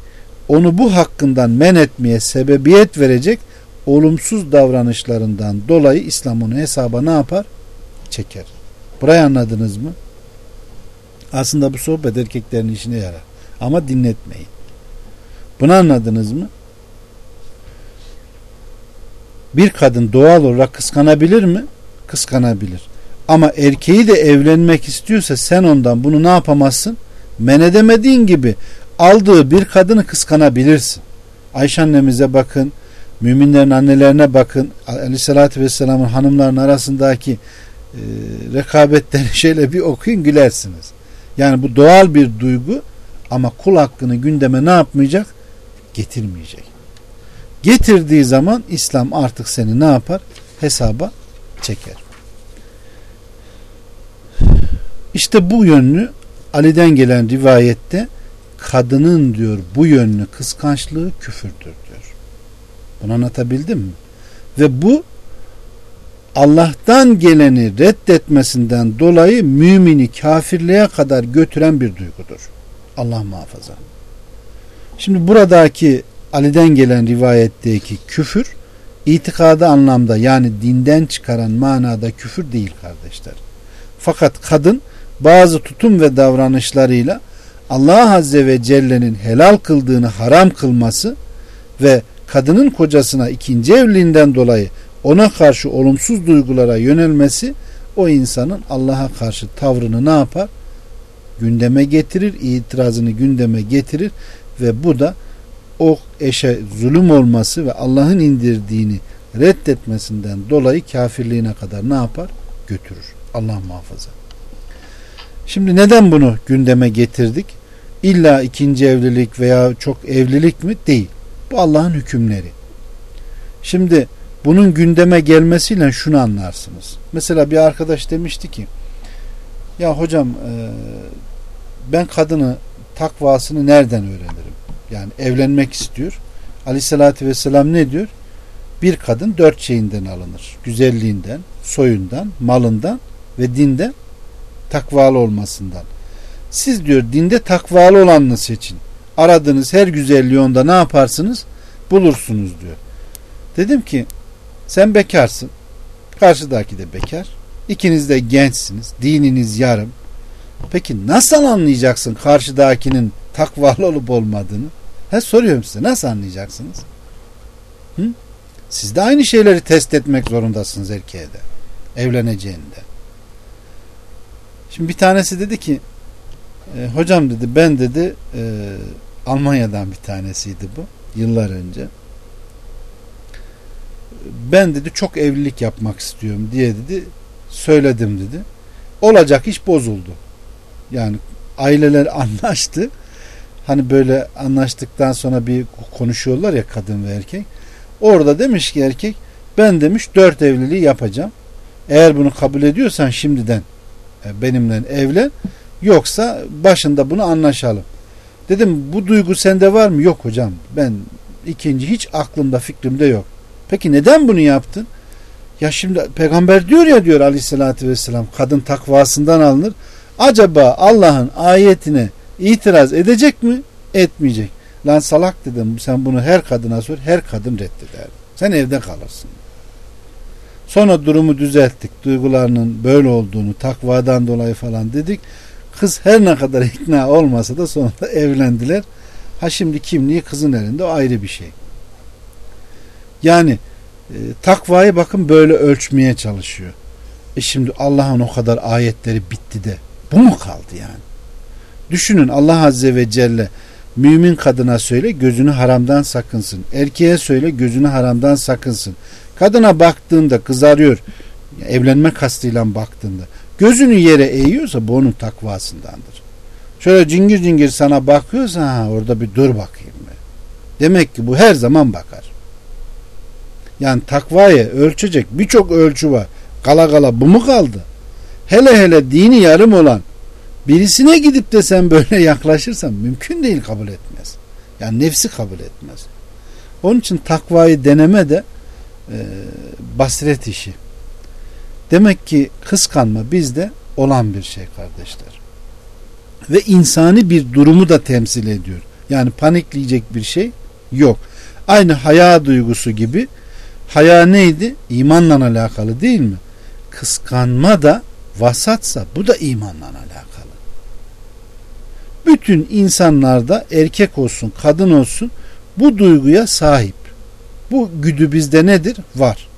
[SPEAKER 1] onu bu hakkından men etmeye sebebiyet verecek olumsuz davranışlarından dolayı İslam onu hesaba ne yapar? Çeker. Burayı anladınız mı? Aslında bu sohbet erkeklerin işine yarar. Ama dinletmeyin. Bunu anladınız mı? Bir kadın doğal olarak kıskanabilir mi? Kıskanabilir. Ama erkeği de evlenmek istiyorsa sen ondan bunu ne yapamazsın? Men edemediğin gibi aldığı bir kadını kıskanabilirsin. Ayşe annemize bakın, müminlerin annelerine bakın, aleyhissalatü vesselamın hanımların arasındaki e, rekabetleri şöyle bir okuyun gülersiniz. Yani bu doğal bir duygu ama kul hakkını gündeme ne yapmayacak? Getirmeyecek. Getirdiği zaman İslam artık seni ne yapar? Hesaba çeker. İşte bu yönlü Ali'den gelen rivayette kadının diyor bu yönlü kıskançlığı küfürdür diyor. Bunu anlatabildim mi? Ve bu Allah'tan geleni reddetmesinden dolayı mümini kafirliğe kadar götüren bir duygudur. Allah muhafaza. Şimdi buradaki Ali'den gelen rivayetteki küfür itikadı anlamda yani dinden çıkaran manada küfür değil kardeşler. Fakat kadın bazı tutum ve davranışlarıyla Allah Azze ve Celle'nin helal kıldığını haram kılması ve kadının kocasına ikinci evliliğinden dolayı ona karşı olumsuz duygulara yönelmesi o insanın Allah'a karşı tavrını ne yapar? Gündeme getirir, itirazını gündeme getirir ve bu da o eşe zulüm olması ve Allah'ın indirdiğini reddetmesinden dolayı kafirliğine kadar ne yapar? Götürür. Allah muhafaza. Şimdi neden bunu gündeme getirdik? İlla ikinci evlilik veya çok evlilik mi? Değil. Bu Allah'ın hükümleri. Şimdi bunun gündeme gelmesiyle şunu anlarsınız. Mesela bir arkadaş demişti ki ya hocam e, ben kadını takvasını nereden öğrenirim? Yani evlenmek istiyor. Aleyhissalatü vesselam ne diyor? Bir kadın dört şeyinden alınır. Güzelliğinden, soyundan, malından ve dinden takvalı olmasından. Siz diyor dinde takvalı olanını seçin. Aradığınız her güzelliği onda ne yaparsınız? Bulursunuz diyor. Dedim ki sen bekarsın. Karşıdaki de bekar. İkiniz de gençsiniz. Dininiz yarım. Peki nasıl anlayacaksın karşıdakinin takvalı olup olmadığını? He soruyorum size nasıl anlayacaksınız? Hı? Siz de aynı şeyleri test etmek zorundasınız erkeğe de. Evleneceğinde. Şimdi bir tanesi dedi ki e, hocam dedi ben dedi e, Almanya'dan bir tanesiydi bu yıllar önce ben dedi çok evlilik yapmak istiyorum diye dedi söyledim dedi. Olacak iş bozuldu. Yani aileler anlaştı. Hani böyle anlaştıktan sonra bir konuşuyorlar ya kadın ve erkek. Orada demiş ki erkek ben demiş dört evliliği yapacağım. Eğer bunu kabul ediyorsan şimdiden e, benimle evlen. Yoksa başında bunu anlaşalım. Dedim bu duygu sende var mı? Yok hocam. Ben ikinci hiç aklımda fikrimde yok. Peki neden bunu yaptın? Ya şimdi peygamber diyor ya diyor aleyhissalatü vesselam kadın takvasından alınır. Acaba Allah'ın ayetine itiraz edecek mi? Etmeyecek. Lan salak dedim sen bunu her kadına sor her kadın reddeder. Sen evde kalırsın. Sonra durumu düzelttik. Duygularının böyle olduğunu takvadan dolayı falan dedik. Kız her ne kadar ikna olmasa da sonunda evlendiler. Ha şimdi kimliği kızın elinde o ayrı bir şey. Yani e, takvayı bakın böyle ölçmeye çalışıyor. E şimdi Allah'ın o kadar ayetleri bitti de bu mu kaldı yani? Düşünün Allah Azze ve Celle mümin kadına söyle gözünü haramdan sakınsın. Erkeğe söyle gözünü haramdan sakınsın. Kadına baktığında kızarıyor. Evlenme kastıyla baktığında. Gözünü yere eğiyorsa bu onun takvasındandır. Şöyle cingir cingir sana bakıyorsa ha, orada bir dur bakayım. Be. Demek ki bu her zaman bakar. Yani takvayı ölçecek birçok ölçü var. Kala kala bu mu kaldı? Hele hele dini yarım olan birisine gidip de sen böyle yaklaşırsan mümkün değil kabul etmez. Yani nefsi kabul etmez. Onun için takvayı deneme de e, basiret işi. Demek ki kıskanma bizde olan bir şey kardeşler. Ve insani bir durumu da temsil ediyor. Yani panikleyecek bir şey yok. Aynı haya duygusu gibi haya neydi? İmanla alakalı değil mi? Kıskanma da vasatsa bu da imanla alakalı. Bütün insanlarda erkek olsun kadın olsun bu duyguya sahip. Bu güdü bizde nedir? Var.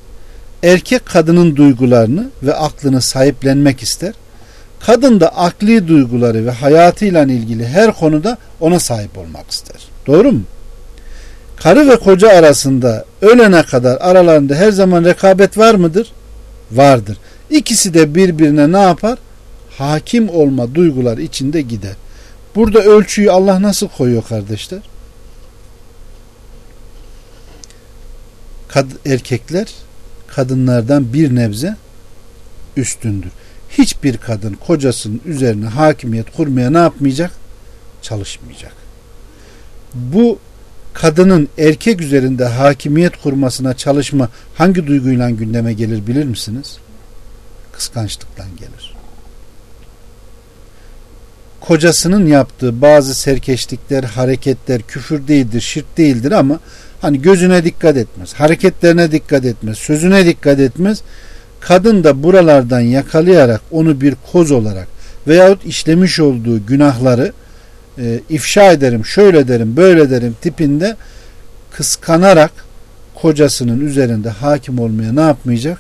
[SPEAKER 1] Erkek kadının duygularını ve aklını sahiplenmek ister. Kadın da akli duyguları ve hayatıyla ilgili her konuda ona sahip olmak ister. Doğru mu? Karı ve koca arasında ölene kadar aralarında her zaman rekabet var mıdır? Vardır. İkisi de birbirine ne yapar? Hakim olma duygular içinde gider. Burada ölçüyü Allah nasıl koyuyor kardeşler? kad erkekler kadınlardan bir nebze üstündür. Hiçbir kadın kocasının üzerine hakimiyet kurmaya ne yapmayacak? Çalışmayacak. Bu kadının erkek üzerinde hakimiyet kurmasına çalışma hangi duyguyla gündeme gelir bilir misiniz? Kıskançlıktan gelir. Kocasının yaptığı bazı serkeşlikler, hareketler küfür değildir, şirk değildir ama Hani gözüne dikkat etmez, hareketlerine dikkat etmez, sözüne dikkat etmez. Kadın da buralardan yakalayarak onu bir koz olarak veyahut işlemiş olduğu günahları e, ifşa ederim, şöyle derim, böyle derim tipinde kıskanarak kocasının üzerinde hakim olmaya ne yapmayacak?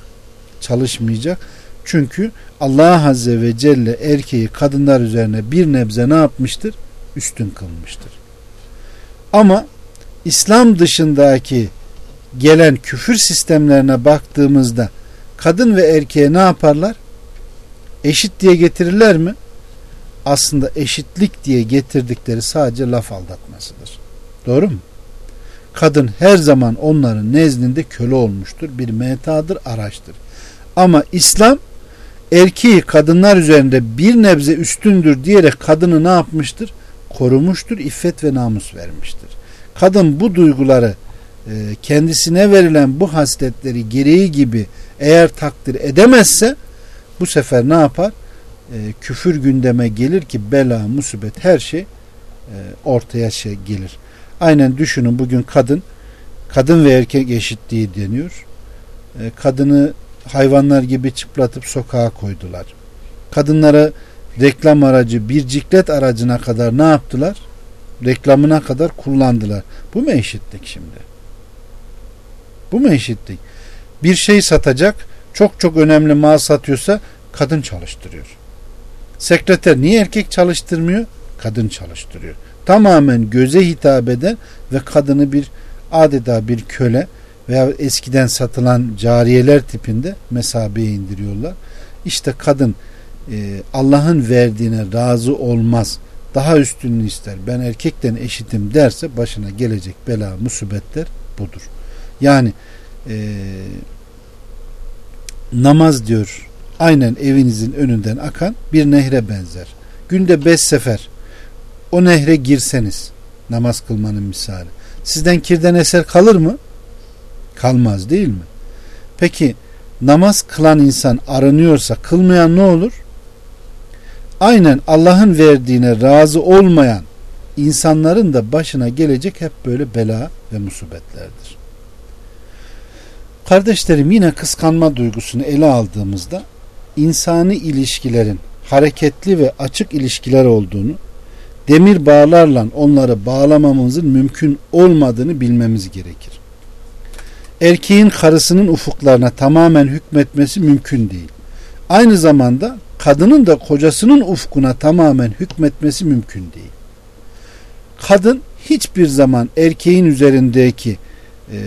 [SPEAKER 1] Çalışmayacak. Çünkü Allah Azze ve Celle erkeği kadınlar üzerine bir nebze ne yapmıştır? Üstün kılmıştır. Ama İslam dışındaki gelen küfür sistemlerine baktığımızda kadın ve erkeğe ne yaparlar? Eşit diye getirirler mi? Aslında eşitlik diye getirdikleri sadece laf aldatmasıdır. Doğru mu? Kadın her zaman onların nezdinde köle olmuştur. Bir metadır, araçtır. Ama İslam erkeği kadınlar üzerinde bir nebze üstündür diyerek kadını ne yapmıştır? Korumuştur, iffet ve namus vermiştir. Kadın bu duyguları e, kendisine verilen bu hasletleri gereği gibi eğer takdir edemezse bu sefer ne yapar? E, küfür gündeme gelir ki bela, musibet her şey e, ortaya şey gelir. Aynen düşünün bugün kadın kadın ve erkek eşitliği deniyor. Kadını hayvanlar gibi çıplatıp sokağa koydular. Kadınlara reklam aracı bir ciklet aracına kadar ne yaptılar? Reklamına kadar kullandılar. Bu mu eşitlik şimdi? Bu mu eşitlik? Bir şey satacak çok çok önemli mal satıyorsa kadın çalıştırıyor. Sekreter niye erkek çalıştırmıyor? Kadın çalıştırıyor. Tamamen göze hitap eden ve kadını bir adeta bir köle veya eskiden satılan cariyeler tipinde mesabeye indiriyorlar. İşte kadın e, Allah'ın verdiğine razı olmaz. Daha üstünlüğü ister. Ben erkekten eşitim derse başına gelecek bela, musibetler budur. Yani e, namaz diyor aynen evinizin önünden akan bir nehre benzer. Günde beş sefer o nehre girseniz namaz kılmanın misali. Sizden kirden eser kalır mı? Kalmaz değil mi? Peki namaz kılan insan aranıyorsa kılmayan ne olur? Aynen Allah'ın verdiğine razı olmayan insanların da başına gelecek hep böyle bela ve musibetlerdir. Kardeşlerim yine kıskanma duygusunu ele aldığımızda insani ilişkilerin hareketli ve açık ilişkiler olduğunu, demir bağlarla onları bağlamamızın mümkün olmadığını bilmemiz gerekir. Erkeğin karısının ufuklarına tamamen hükmetmesi mümkün değil. Aynı zamanda kadının da kocasının ufkuna tamamen hükmetmesi mümkün değil. Kadın hiçbir zaman erkeğin üzerindeki e,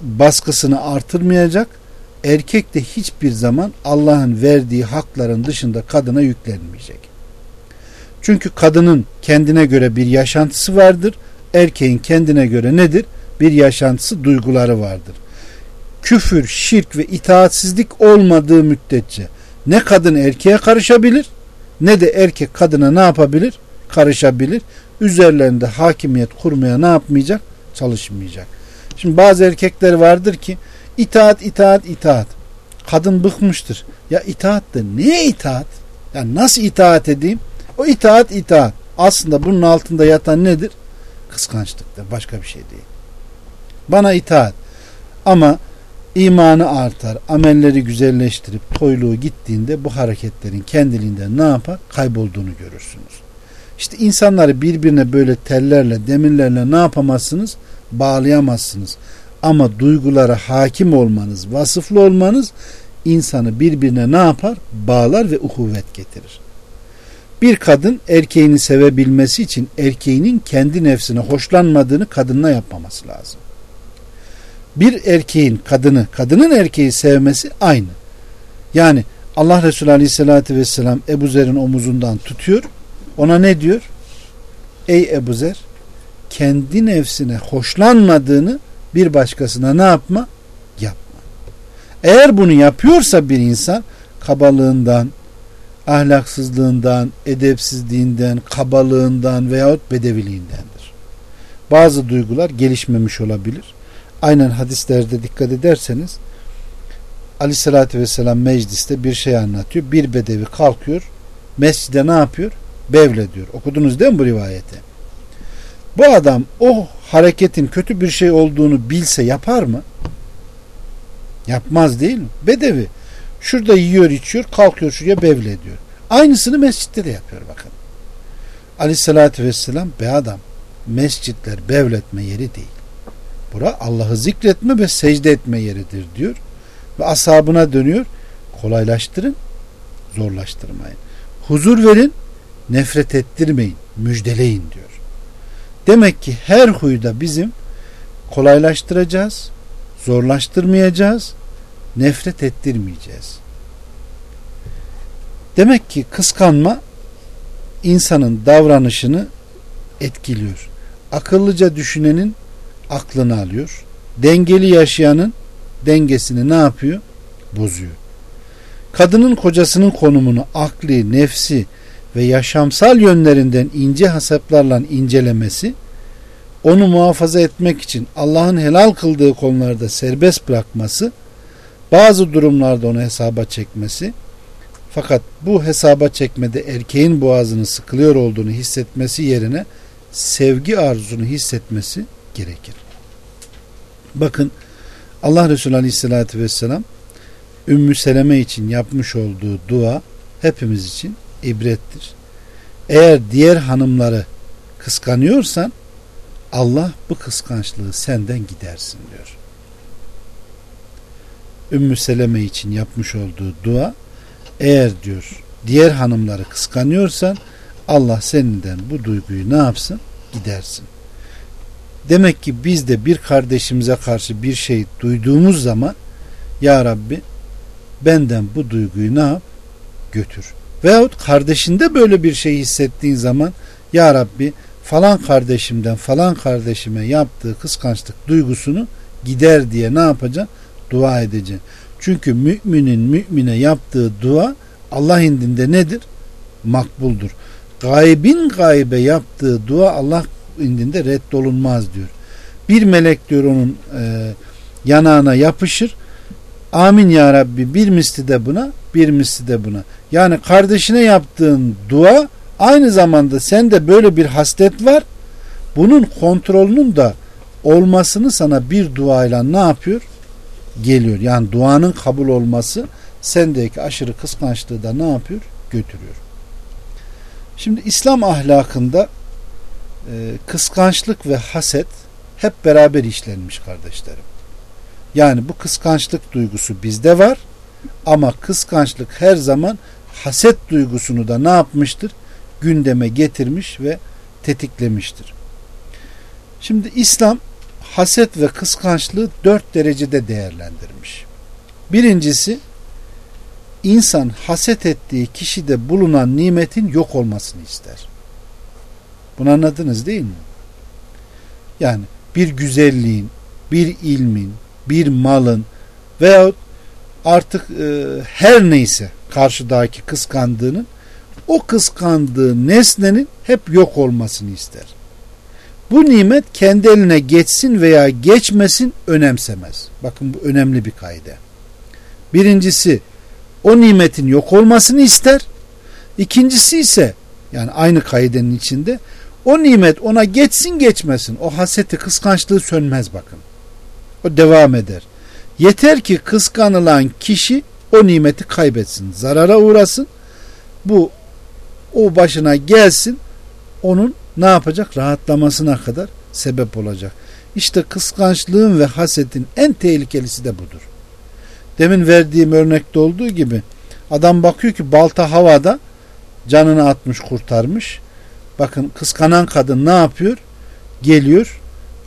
[SPEAKER 1] baskısını artırmayacak. Erkek de hiçbir zaman Allah'ın verdiği hakların dışında kadına yüklenmeyecek. Çünkü kadının kendine göre bir yaşantısı vardır. Erkeğin kendine göre nedir? Bir yaşantısı, duyguları vardır. Küfür, şirk ve itaatsizlik olmadığı müddetçe ne kadın erkeğe karışabilir ne de erkek kadına ne yapabilir? Karışabilir. Üzerlerinde hakimiyet kurmaya ne yapmayacak? Çalışmayacak. Şimdi bazı erkekler vardır ki itaat itaat itaat. Kadın bıkmıştır. Ya itaat da ne itaat? Yani nasıl itaat edeyim? O itaat itaat. Aslında bunun altında yatan nedir? Kıskançlıktır. Başka bir şey değil. Bana itaat. Ama imanı artar, amelleri güzelleştirip toyluğu gittiğinde bu hareketlerin kendiliğinden ne yapar? Kaybolduğunu görürsünüz. İşte insanları birbirine böyle tellerle, demirlerle ne yapamazsınız? Bağlayamazsınız. Ama duygulara hakim olmanız, vasıflı olmanız insanı birbirine ne yapar? Bağlar ve uhuvvet getirir. Bir kadın erkeğini sevebilmesi için erkeğinin kendi nefsine hoşlanmadığını kadınla yapmaması lazım bir erkeğin kadını, kadının erkeği sevmesi aynı. Yani Allah Resulü Aleyhisselatü Vesselam Ebu Zer'in omuzundan tutuyor. Ona ne diyor? Ey Ebu Zer kendi nefsine hoşlanmadığını bir başkasına ne yapma? Yapma. Eğer bunu yapıyorsa bir insan kabalığından, ahlaksızlığından, edepsizliğinden, kabalığından veyahut bedeviliğindendir. Bazı duygular gelişmemiş olabilir aynen hadislerde dikkat ederseniz aleyhissalatü vesselam mecliste bir şey anlatıyor. Bir bedevi kalkıyor mescide ne yapıyor? Bevle diyor. Okudunuz değil mi bu rivayeti? Bu adam o hareketin kötü bir şey olduğunu bilse yapar mı? Yapmaz değil mi? Bedevi. Şurada yiyor içiyor kalkıyor şuraya bevle diyor. Aynısını mescitte de yapıyor bakın. Aleyhissalatü vesselam be adam mescitler bevletme yeri değil. Bura Allah'ı zikretme ve secde etme yeridir diyor. Ve ashabına dönüyor. kolaylaştırın, zorlaştırmayın. Huzur verin, nefret ettirmeyin, müjdeleyin diyor. Demek ki her huyda bizim kolaylaştıracağız, zorlaştırmayacağız, nefret ettirmeyeceğiz. Demek ki kıskanma insanın davranışını etkiliyor. Akıllıca düşünenin aklını alıyor. Dengeli yaşayanın dengesini ne yapıyor? Bozuyor. Kadının kocasının konumunu akli, nefsi ve yaşamsal yönlerinden ince hasaplarla incelemesi, onu muhafaza etmek için Allah'ın helal kıldığı konularda serbest bırakması, bazı durumlarda onu hesaba çekmesi, fakat bu hesaba çekmede erkeğin boğazını sıkılıyor olduğunu hissetmesi yerine sevgi arzusunu hissetmesi gerekir. Bakın Allah Resulü Aleyhisselatü Vesselam Ümmü Seleme için yapmış olduğu dua hepimiz için ibrettir. Eğer diğer hanımları kıskanıyorsan Allah bu kıskançlığı senden gidersin diyor. Ümmü Seleme için yapmış olduğu dua eğer diyor diğer hanımları kıskanıyorsan Allah seninden bu duyguyu ne yapsın? Gidersin. Demek ki biz de bir kardeşimize karşı bir şey duyduğumuz zaman Ya Rabbi benden bu duyguyu ne yap? Götür. Veyahut kardeşinde böyle bir şey hissettiğin zaman Ya Rabbi falan kardeşimden falan kardeşime yaptığı kıskançlık duygusunu gider diye ne yapacaksın? Dua edeceksin. Çünkü müminin mümine yaptığı dua Allah indinde nedir? Makbuldur. Gaybin gaybe yaptığı dua Allah indinde reddolunmaz diyor. Bir melek diyor onun e, yanağına yapışır. Amin ya Rabbi bir misli de buna bir misli de buna. Yani kardeşine yaptığın dua aynı zamanda sende böyle bir haslet var. Bunun kontrolünün de olmasını sana bir duayla ne yapıyor? Geliyor. Yani duanın kabul olması sendeki aşırı kıskançlığı da ne yapıyor? Götürüyor. Şimdi İslam ahlakında e, kıskançlık ve haset hep beraber işlenmiş kardeşlerim. Yani bu kıskançlık duygusu bizde var ama kıskançlık her zaman haset duygusunu da ne yapmıştır? Gündeme getirmiş ve tetiklemiştir. Şimdi İslam haset ve kıskançlığı dört derecede değerlendirmiş. Birincisi insan haset ettiği kişide bulunan nimetin yok olmasını ister. Bunu anladınız değil mi? Yani bir güzelliğin, bir ilmin, bir malın veyahut artık e, her neyse karşıdaki kıskandığının o kıskandığı nesnenin hep yok olmasını ister. Bu nimet kendi eline geçsin veya geçmesin önemsemez. Bakın bu önemli bir kaide. Birincisi o nimetin yok olmasını ister. İkincisi ise yani aynı kaidenin içinde o nimet ona geçsin geçmesin o haseti kıskançlığı sönmez bakın. O devam eder. Yeter ki kıskanılan kişi o nimeti kaybetsin, zarara uğrasın. Bu o başına gelsin. Onun ne yapacak? Rahatlamasına kadar sebep olacak. İşte kıskançlığın ve hasetin en tehlikelisi de budur. Demin verdiğim örnekte olduğu gibi adam bakıyor ki balta havada canını atmış kurtarmış. Bakın kıskanan kadın ne yapıyor? Geliyor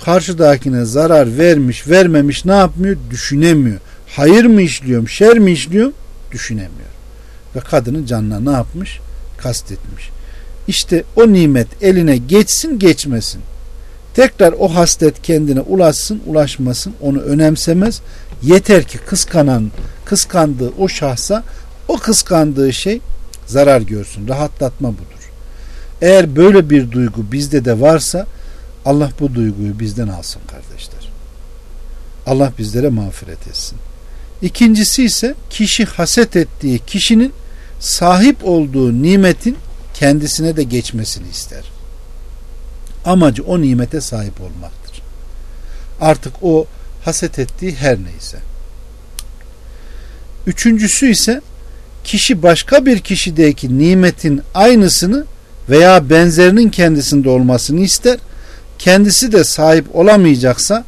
[SPEAKER 1] karşıdakine zarar vermiş vermemiş ne yapmıyor? Düşünemiyor. Hayır mı işliyorum şer mi işliyorum? Düşünemiyor. Ve kadının canına ne yapmış? Kastetmiş. İşte o nimet eline geçsin geçmesin. Tekrar o haslet kendine ulaşsın ulaşmasın onu önemsemez. Yeter ki kıskanan kıskandığı o şahsa o kıskandığı şey zarar görsün. Rahatlatma budur. Eğer böyle bir duygu bizde de varsa Allah bu duyguyu bizden alsın kardeşler. Allah bizlere mağfiret etsin. İkincisi ise kişi haset ettiği kişinin sahip olduğu nimetin kendisine de geçmesini ister. Amacı o nimete sahip olmaktır. Artık o haset ettiği her neyse. Üçüncüsü ise kişi başka bir kişideki nimetin aynısını veya benzerinin kendisinde olmasını ister. Kendisi de sahip olamayacaksa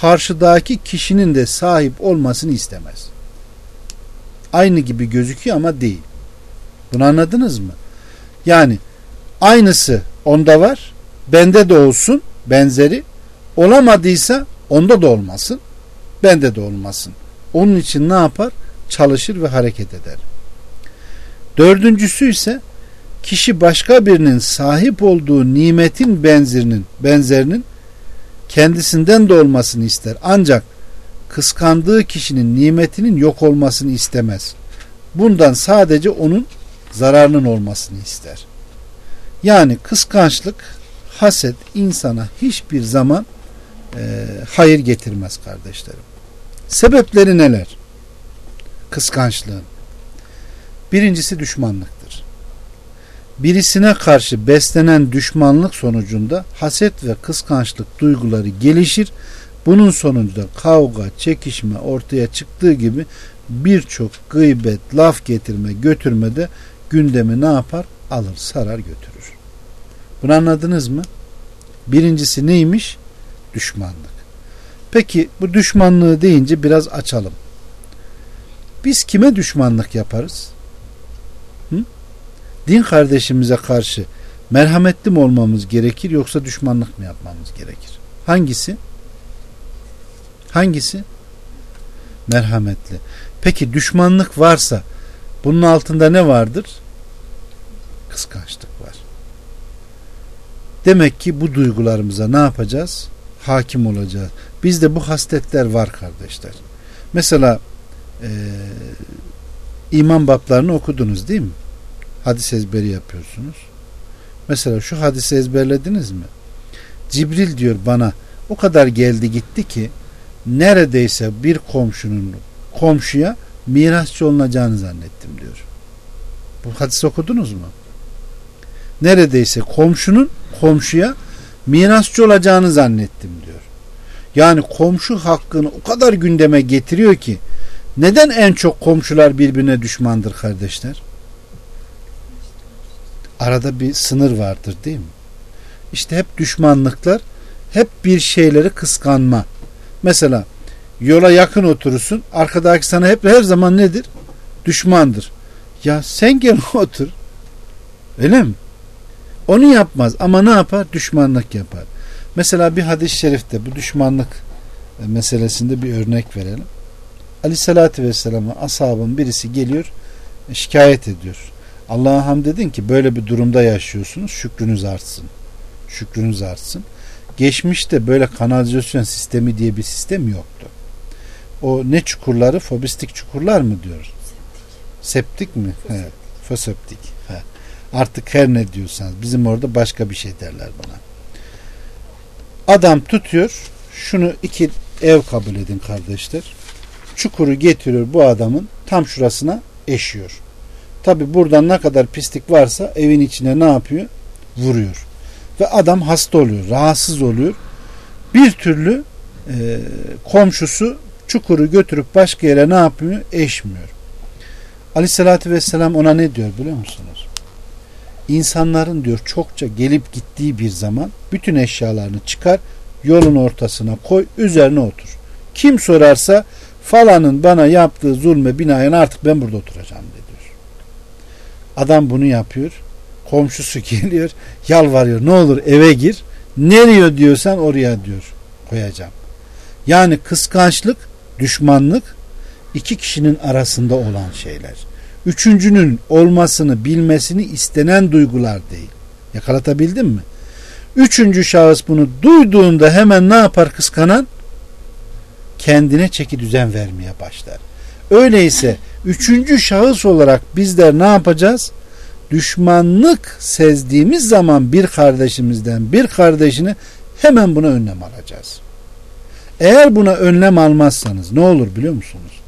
[SPEAKER 1] karşıdaki kişinin de sahip olmasını istemez. Aynı gibi gözüküyor ama değil. Bunu anladınız mı? Yani aynısı onda var. Bende de olsun benzeri. Olamadıysa onda da olmasın. Bende de olmasın. Onun için ne yapar? Çalışır ve hareket eder. Dördüncüsü ise kişi başka birinin sahip olduğu nimetin benzerinin benzerinin kendisinden de olmasını ister. Ancak kıskandığı kişinin nimetinin yok olmasını istemez. Bundan sadece onun zararının olmasını ister. Yani kıskançlık, haset insana hiçbir zaman e, hayır getirmez kardeşlerim. Sebepleri neler? Kıskançlığın. Birincisi düşmanlıktır. Birisine karşı beslenen düşmanlık sonucunda haset ve kıskançlık duyguları gelişir. Bunun sonucunda kavga, çekişme ortaya çıktığı gibi birçok gıybet, laf getirme, götürme de gündemi ne yapar? Alır, sarar, götürür. Bunu anladınız mı? Birincisi neymiş? Düşmanlık. Peki bu düşmanlığı deyince biraz açalım. Biz kime düşmanlık yaparız? Din kardeşimize karşı merhametli mi olmamız gerekir yoksa düşmanlık mı yapmamız gerekir? Hangisi? Hangisi? Merhametli. Peki düşmanlık varsa bunun altında ne vardır? Kıskançlık var. Demek ki bu duygularımıza ne yapacağız? Hakim olacağız. Bizde bu hasletler var kardeşler. Mesela e, iman bablarını okudunuz değil mi? Hadis ezberi yapıyorsunuz. Mesela şu hadisi ezberlediniz mi? Cibril diyor bana o kadar geldi gitti ki neredeyse bir komşunun komşuya mirasçı olunacağını zannettim diyor. Bu hadis okudunuz mu? Neredeyse komşunun komşuya mirasçı olacağını zannettim diyor. Yani komşu hakkını o kadar gündeme getiriyor ki neden en çok komşular birbirine düşmandır kardeşler? Arada bir sınır vardır değil mi? İşte hep düşmanlıklar, hep bir şeyleri kıskanma. Mesela yola yakın oturursun, arkadaki sana hep her zaman nedir? Düşmandır. Ya sen gel otur. Öyle mi? Onu yapmaz ama ne yapar? Düşmanlık yapar. Mesela bir hadis-i şerifte bu düşmanlık meselesinde bir örnek verelim. Aleyhissalatü Vesselam'a ashabın birisi geliyor şikayet ediyor. Allah'a hamd edin ki böyle bir durumda yaşıyorsunuz. Şükrünüz artsın. Şükrünüz artsın. Geçmişte böyle kanalizasyon sistemi diye bir sistem yoktu. O ne çukurları? Fobistik çukurlar mı diyoruz? Septik, Septik mi? He. Foseptik. He. Artık her ne diyorsanız. Bizim orada başka bir şey derler buna. Adam tutuyor. Şunu iki ev kabul edin kardeşler. Çukuru getiriyor bu adamın tam şurasına eşiyor. Tabi buradan ne kadar pislik varsa evin içine ne yapıyor? Vuruyor. Ve adam hasta oluyor, rahatsız oluyor. Bir türlü e, komşusu çukuru götürüp başka yere ne yapmıyor? Eşmiyor. Aleyhissalatü vesselam ona ne diyor biliyor musunuz? İnsanların diyor çokça gelip gittiği bir zaman bütün eşyalarını çıkar, yolun ortasına koy, üzerine otur. Kim sorarsa falanın bana yaptığı zulme binaen artık ben burada oturacağım. Adam bunu yapıyor. Komşusu geliyor, yalvarıyor. Ne olur eve gir. Nereye diyorsan oraya diyor koyacağım. Yani kıskançlık, düşmanlık iki kişinin arasında olan şeyler. Üçüncünün olmasını bilmesini istenen duygular değil. Yakalatabildim mi? Üçüncü şahıs bunu duyduğunda hemen ne yapar kıskanan? Kendine çeki düzen vermeye başlar. Öyleyse üçüncü şahıs olarak bizler ne yapacağız? Düşmanlık sezdiğimiz zaman bir kardeşimizden bir kardeşini hemen buna önlem alacağız. Eğer buna önlem almazsanız ne olur biliyor musunuz?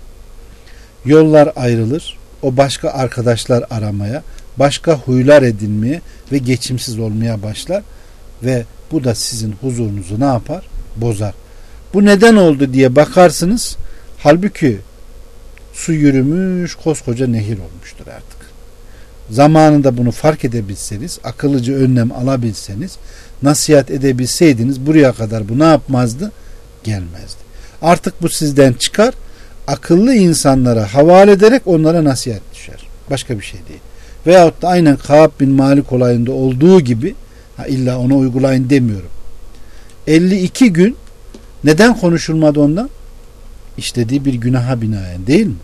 [SPEAKER 1] Yollar ayrılır. O başka arkadaşlar aramaya, başka huylar edinmeye ve geçimsiz olmaya başlar ve bu da sizin huzurunuzu ne yapar? Bozar. Bu neden oldu diye bakarsınız. Halbuki su yürümüş koskoca nehir olmuştur artık. Zamanında bunu fark edebilseniz, akıllıca önlem alabilseniz, nasihat edebilseydiniz buraya kadar bu ne yapmazdı? Gelmezdi. Artık bu sizden çıkar akıllı insanlara havale ederek onlara nasihat düşer. Başka bir şey değil. Veyahut da aynen Kaab bin Malik olayında olduğu gibi ha illa ona uygulayın demiyorum. 52 gün neden konuşulmadı ondan? İşlediği bir günaha binaen değil mi?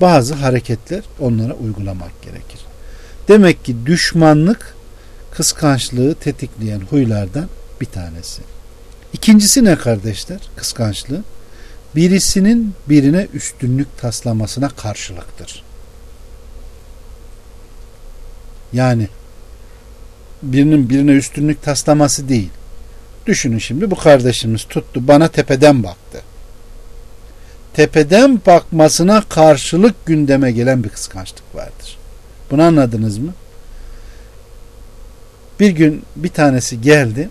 [SPEAKER 1] Bazı hareketler onlara uygulamak gerekir. Demek ki düşmanlık kıskançlığı tetikleyen huylardan bir tanesi. İkincisi ne kardeşler? Kıskançlığı. Birisinin birine üstünlük taslamasına karşılıktır. Yani birinin birine üstünlük taslaması değil. Düşünün şimdi bu kardeşimiz tuttu bana tepeden baktı. Tepeden bakmasına karşılık gündeme gelen bir kıskançlık vardır. Bunu anladınız mı? Bir gün bir tanesi geldi.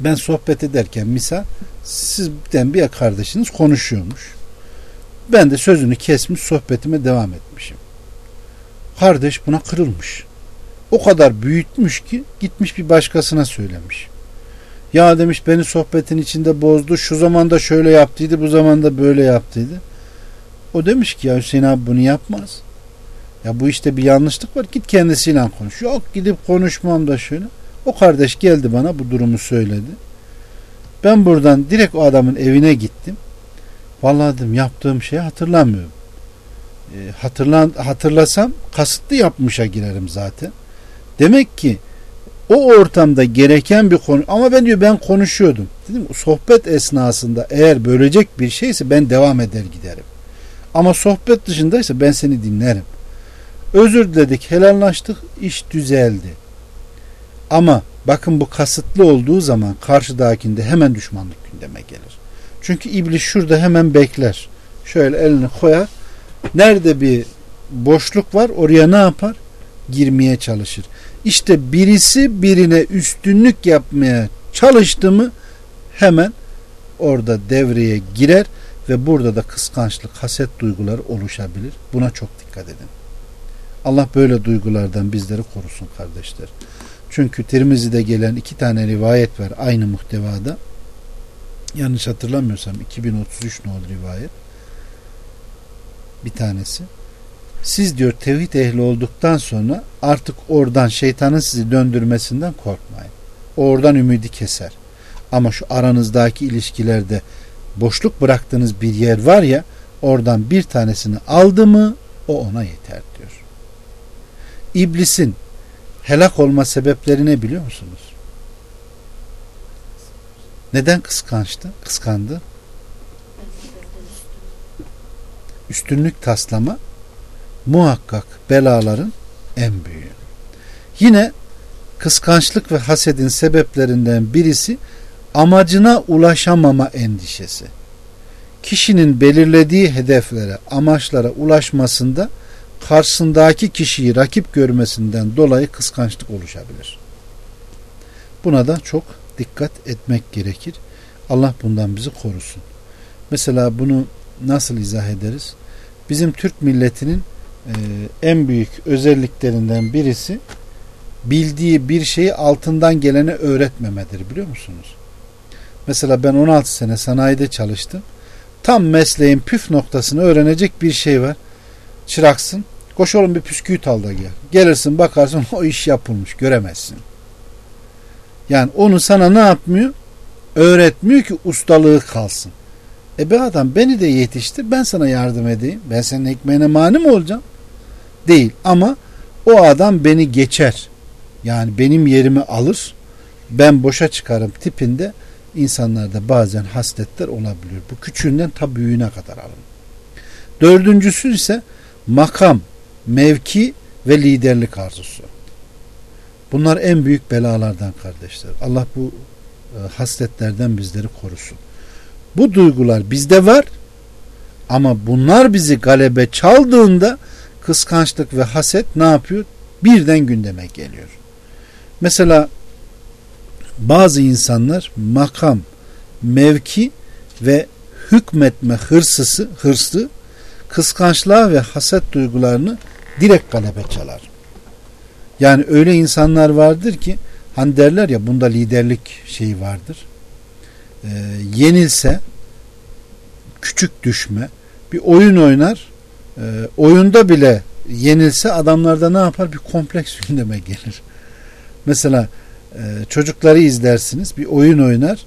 [SPEAKER 1] Ben sohbet ederken misal sizden bir kardeşiniz konuşuyormuş. Ben de sözünü kesmiş sohbetime devam etmişim. Kardeş buna kırılmış. O kadar büyütmüş ki gitmiş bir başkasına söylemiş. Ya demiş beni sohbetin içinde bozdu. Şu zamanda şöyle yaptıydı, bu zamanda böyle yaptıydı. O demiş ki ya Hüseyin abi bunu yapmaz. Ya bu işte bir yanlışlık var. Git kendisiyle konuş. Yok gidip konuşmam da şöyle. O kardeş geldi bana bu durumu söyledi. Ben buradan direkt o adamın evine gittim. Vallahi dedim yaptığım şeyi hatırlamıyorum. E, hatırlan, hatırlasam kasıtlı yapmışa girerim zaten. Demek ki o ortamda gereken bir konu ama ben diyor ben konuşuyordum. Dedim sohbet esnasında eğer bölecek bir şeyse ben devam eder giderim. Ama sohbet dışındaysa ben seni dinlerim. Özür diledik, helallaştık, iş düzeldi. Ama bakın bu kasıtlı olduğu zaman karşıdakinde hemen düşmanlık gündeme gelir. Çünkü iblis şurada hemen bekler. Şöyle elini koyar. Nerede bir boşluk var oraya ne yapar? Girmeye çalışır. İşte birisi birine üstünlük yapmaya çalıştı mı hemen orada devreye girer ve burada da kıskançlık, haset duyguları oluşabilir. Buna çok dikkat edin. Allah böyle duygulardan bizleri korusun kardeşler. Çünkü Tirmizi'de gelen iki tane rivayet var aynı muhtevada. Yanlış hatırlamıyorsam 2033 ne rivayet? Bir tanesi. Siz diyor tevhid ehli olduktan sonra artık oradan şeytanın sizi döndürmesinden korkmayın. oradan ümidi keser. Ama şu aranızdaki ilişkilerde boşluk bıraktığınız bir yer var ya oradan bir tanesini aldı mı o ona yeter diyor. İblisin helak olma sebepleri ne biliyor musunuz? Neden kıskançtı? Kıskandı. Üstünlük taslama muhakkak belaların en büyüğü. Yine kıskançlık ve hasedin sebeplerinden birisi amacına ulaşamama endişesi. Kişinin belirlediği hedeflere, amaçlara ulaşmasında karşısındaki kişiyi rakip görmesinden dolayı kıskançlık oluşabilir. Buna da çok dikkat etmek gerekir. Allah bundan bizi korusun. Mesela bunu nasıl izah ederiz? Bizim Türk milletinin e, en büyük özelliklerinden birisi bildiği bir şeyi altından gelene öğretmemedir biliyor musunuz? Mesela ben 16 sene sanayide çalıştım. Tam mesleğin püf noktasını öğrenecek bir şey var. Çıraksın. Koş oğlum bir püsküvit al da gel. Gelirsin bakarsın o iş yapılmış göremezsin. Yani onu sana ne yapmıyor? Öğretmiyor ki ustalığı kalsın. E be adam beni de yetiştir ben sana yardım edeyim. Ben senin ekmeğine mani mi olacağım? Değil ama o adam beni geçer. Yani benim yerimi alır. Ben boşa çıkarım tipinde insanlarda bazen hasletler olabiliyor. Bu küçüğünden ta büyüğüne kadar alın. Dördüncüsü ise makam, mevki ve liderlik arzusu. Bunlar en büyük belalardan kardeşler. Allah bu e, hasletlerden bizleri korusun. Bu duygular bizde var ama bunlar bizi galebe çaldığında kıskançlık ve haset ne yapıyor? Birden gündeme geliyor. Mesela bazı insanlar makam, mevki ve hükmetme hırsısı, hırslı kıskançlığa ve haset duygularını direkt galebe çalar. Yani öyle insanlar vardır ki hani derler ya bunda liderlik şeyi vardır. Ee, yenilse küçük düşme, bir oyun oynar, e, oyunda bile yenilse adamlarda ne yapar? Bir kompleks gündeme gelir. Mesela e, çocukları izlersiniz, bir oyun oynar,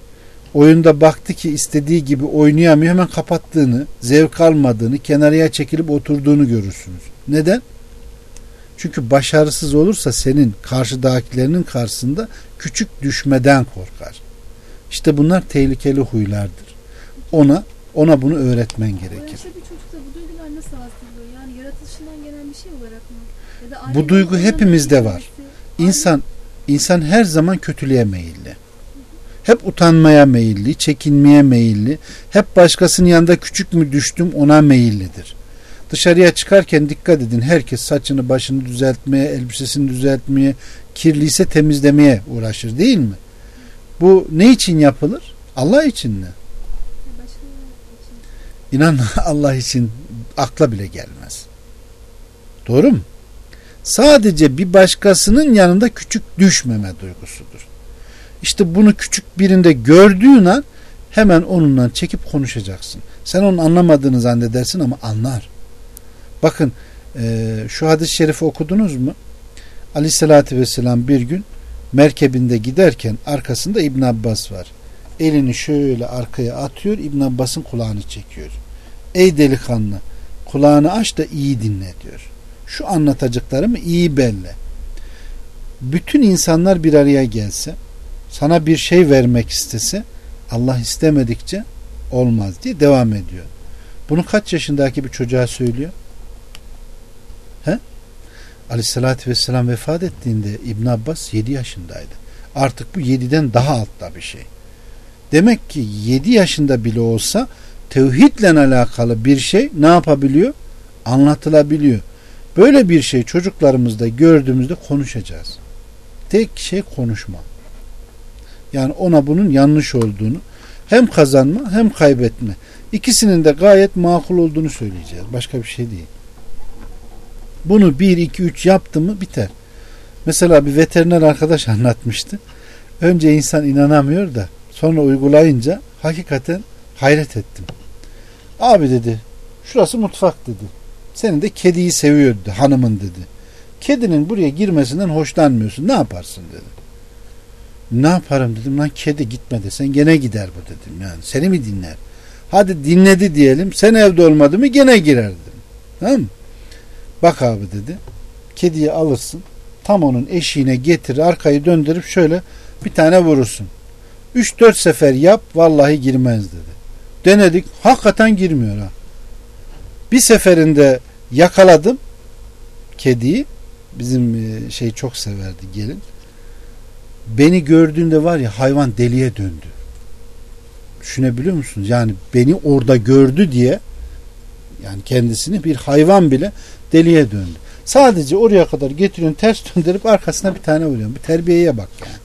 [SPEAKER 1] oyunda baktı ki istediği gibi oynayamıyor hemen kapattığını, zevk almadığını, kenarıya çekilip oturduğunu görürsünüz. Neden? Çünkü başarısız olursa senin karşıdakilerinin karşısında küçük düşmeden korkar. İşte bunlar tehlikeli huylardır. Ona ona bunu öğretmen gerekir.
[SPEAKER 2] işte bir çocukta bu duygular nasıl hastalıyor? Yani yaratılışından gelen bir şey olarak mı? Ya da
[SPEAKER 1] bu duygu hepimizde var. İnsan insan her zaman kötülüğe meyilli. Hep utanmaya meyilli, çekinmeye meyilli, hep başkasının yanında küçük mü düştüm ona meyillidir. Dışarıya çıkarken dikkat edin. Herkes saçını başını düzeltmeye, elbisesini düzeltmeye, kirliyse temizlemeye uğraşır değil mi? Bu ne için yapılır? Allah için mi? İnan Allah için akla bile gelmez. Doğru mu? Sadece bir başkasının yanında küçük düşmeme duygusudur. İşte bunu küçük birinde gördüğün an hemen onunla çekip konuşacaksın. Sen onun anlamadığını zannedersin ama anlar. Bakın e, şu hadis-i şerifi okudunuz mu? Aleyhissalatü vesselam bir gün merkebinde giderken arkasında İbn Abbas var. Elini şöyle arkaya atıyor İbn Abbas'ın kulağını çekiyor. Ey delikanlı kulağını aç da iyi dinle diyor. Şu anlatacaklarımı iyi belle. Bütün insanlar bir araya gelse sana bir şey vermek istese Allah istemedikçe olmaz diye devam ediyor. Bunu kaç yaşındaki bir çocuğa söylüyor? He? Aleyhissalatü vesselam vefat ettiğinde İbn Abbas 7 yaşındaydı. Artık bu 7'den daha altta bir şey. Demek ki 7 yaşında bile olsa tevhidle alakalı bir şey ne yapabiliyor? Anlatılabiliyor. Böyle bir şey çocuklarımızda gördüğümüzde konuşacağız. Tek şey konuşma. Yani ona bunun yanlış olduğunu hem kazanma hem kaybetme. İkisinin de gayet makul olduğunu söyleyeceğiz. Başka bir şey değil. Bunu 1, 2, 3 yaptı mı biter. Mesela bir veteriner arkadaş anlatmıştı. Önce insan inanamıyor da sonra uygulayınca hakikaten hayret ettim. Abi dedi şurası mutfak dedi. Senin de kediyi seviyor dedi hanımın dedi. Kedinin buraya girmesinden hoşlanmıyorsun. Ne yaparsın dedi. Ne yaparım dedim lan kedi gitme desen gene gider bu dedim yani. Seni mi dinler? Hadi dinledi diyelim. Sen evde olmadı mı gene girer dedim. Tamam mı? Bak abi dedi. Kediyi alırsın. Tam onun eşiğine getir arkayı döndürüp şöyle bir tane vurursun. 3-4 sefer yap vallahi girmez dedi. Denedik hakikaten girmiyor ha. Bir seferinde yakaladım kediyi. Bizim e, şey çok severdi gelin. Beni gördüğünde var ya hayvan deliye döndü. Düşünebiliyor musunuz? Yani beni orada gördü diye yani kendisini bir hayvan bile deliye döndü. Sadece oraya kadar getiriyorsun ters döndürüp arkasına bir tane vuruyorsun. Bir terbiyeye bak yani.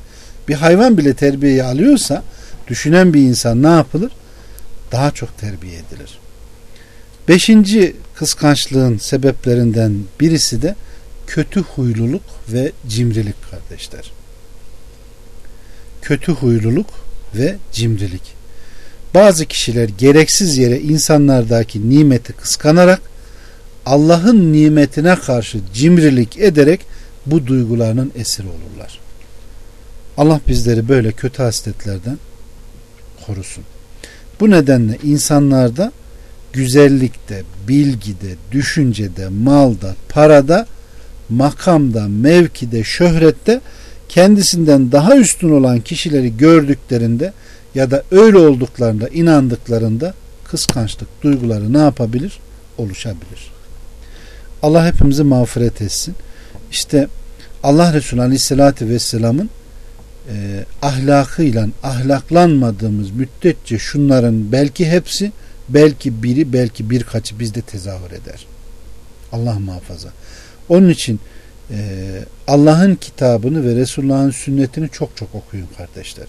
[SPEAKER 1] Bir hayvan bile terbiyeyi alıyorsa düşünen bir insan ne yapılır? Daha çok terbiye edilir. Beşinci kıskançlığın sebeplerinden birisi de kötü huyluluk ve cimrilik kardeşler. Kötü huyluluk ve cimrilik. Bazı kişiler gereksiz yere insanlardaki nimeti kıskanarak Allah'ın nimetine karşı cimrilik ederek bu duygularının esiri olurlar. Allah bizleri böyle kötü hasletlerden korusun. Bu nedenle insanlarda güzellikte, bilgide, düşüncede, malda, parada, makamda, mevkide, şöhrette kendisinden daha üstün olan kişileri gördüklerinde ya da öyle olduklarında inandıklarında kıskançlık duyguları ne yapabilir? Oluşabilir. Allah hepimizi mağfiret etsin. İşte Allah Resulü Aleyhisselatü Vesselam'ın e, ahlakıyla ahlaklanmadığımız müddetçe şunların belki hepsi belki biri belki birkaçı bizde tezahür eder. Allah muhafaza. Onun için e, Allah'ın kitabını ve Resulullah'ın sünnetini çok çok okuyun kardeşler.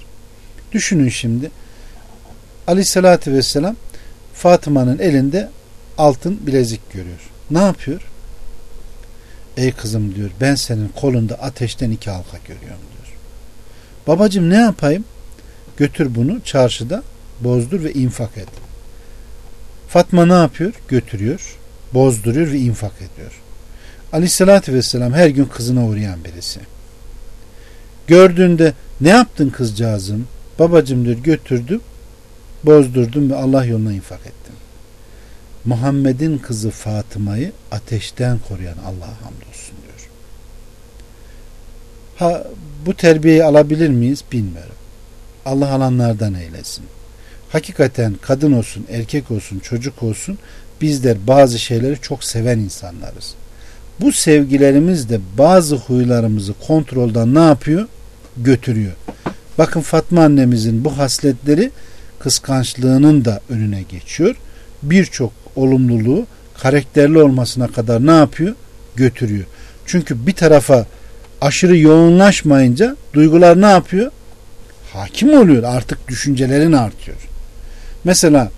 [SPEAKER 1] Düşünün şimdi Aleyhisselatü Vesselam Fatıma'nın elinde altın bilezik görüyor. Ne yapıyor? Ey kızım diyor ben senin kolunda ateşten iki halka görüyorum diyor. Babacım ne yapayım? Götür bunu çarşıda bozdur ve infak et. Fatma ne yapıyor? Götürüyor, bozduruyor ve infak ediyor. Aleyhissalatü vesselam her gün kızına uğrayan birisi. Gördüğünde ne yaptın kızcağızım? Babacım diyor götürdüm, bozdurdum ve Allah yoluna infak ettim. Muhammed'in kızı Fatıma'yı ateşten koruyan Allah'a hamdolsun diyor. Ha bu terbiyeyi alabilir miyiz bilmiyorum. Allah alanlardan eylesin. Hakikaten kadın olsun, erkek olsun, çocuk olsun bizler bazı şeyleri çok seven insanlarız. Bu sevgilerimiz de bazı huylarımızı kontroldan ne yapıyor? Götürüyor. Bakın Fatma annemizin bu hasletleri kıskançlığının da önüne geçiyor. Birçok olumluluğu karakterli olmasına kadar ne yapıyor? Götürüyor. Çünkü bir tarafa aşırı yoğunlaşmayınca duygular ne yapıyor? Hakim oluyor. Artık düşüncelerin artıyor. Mesela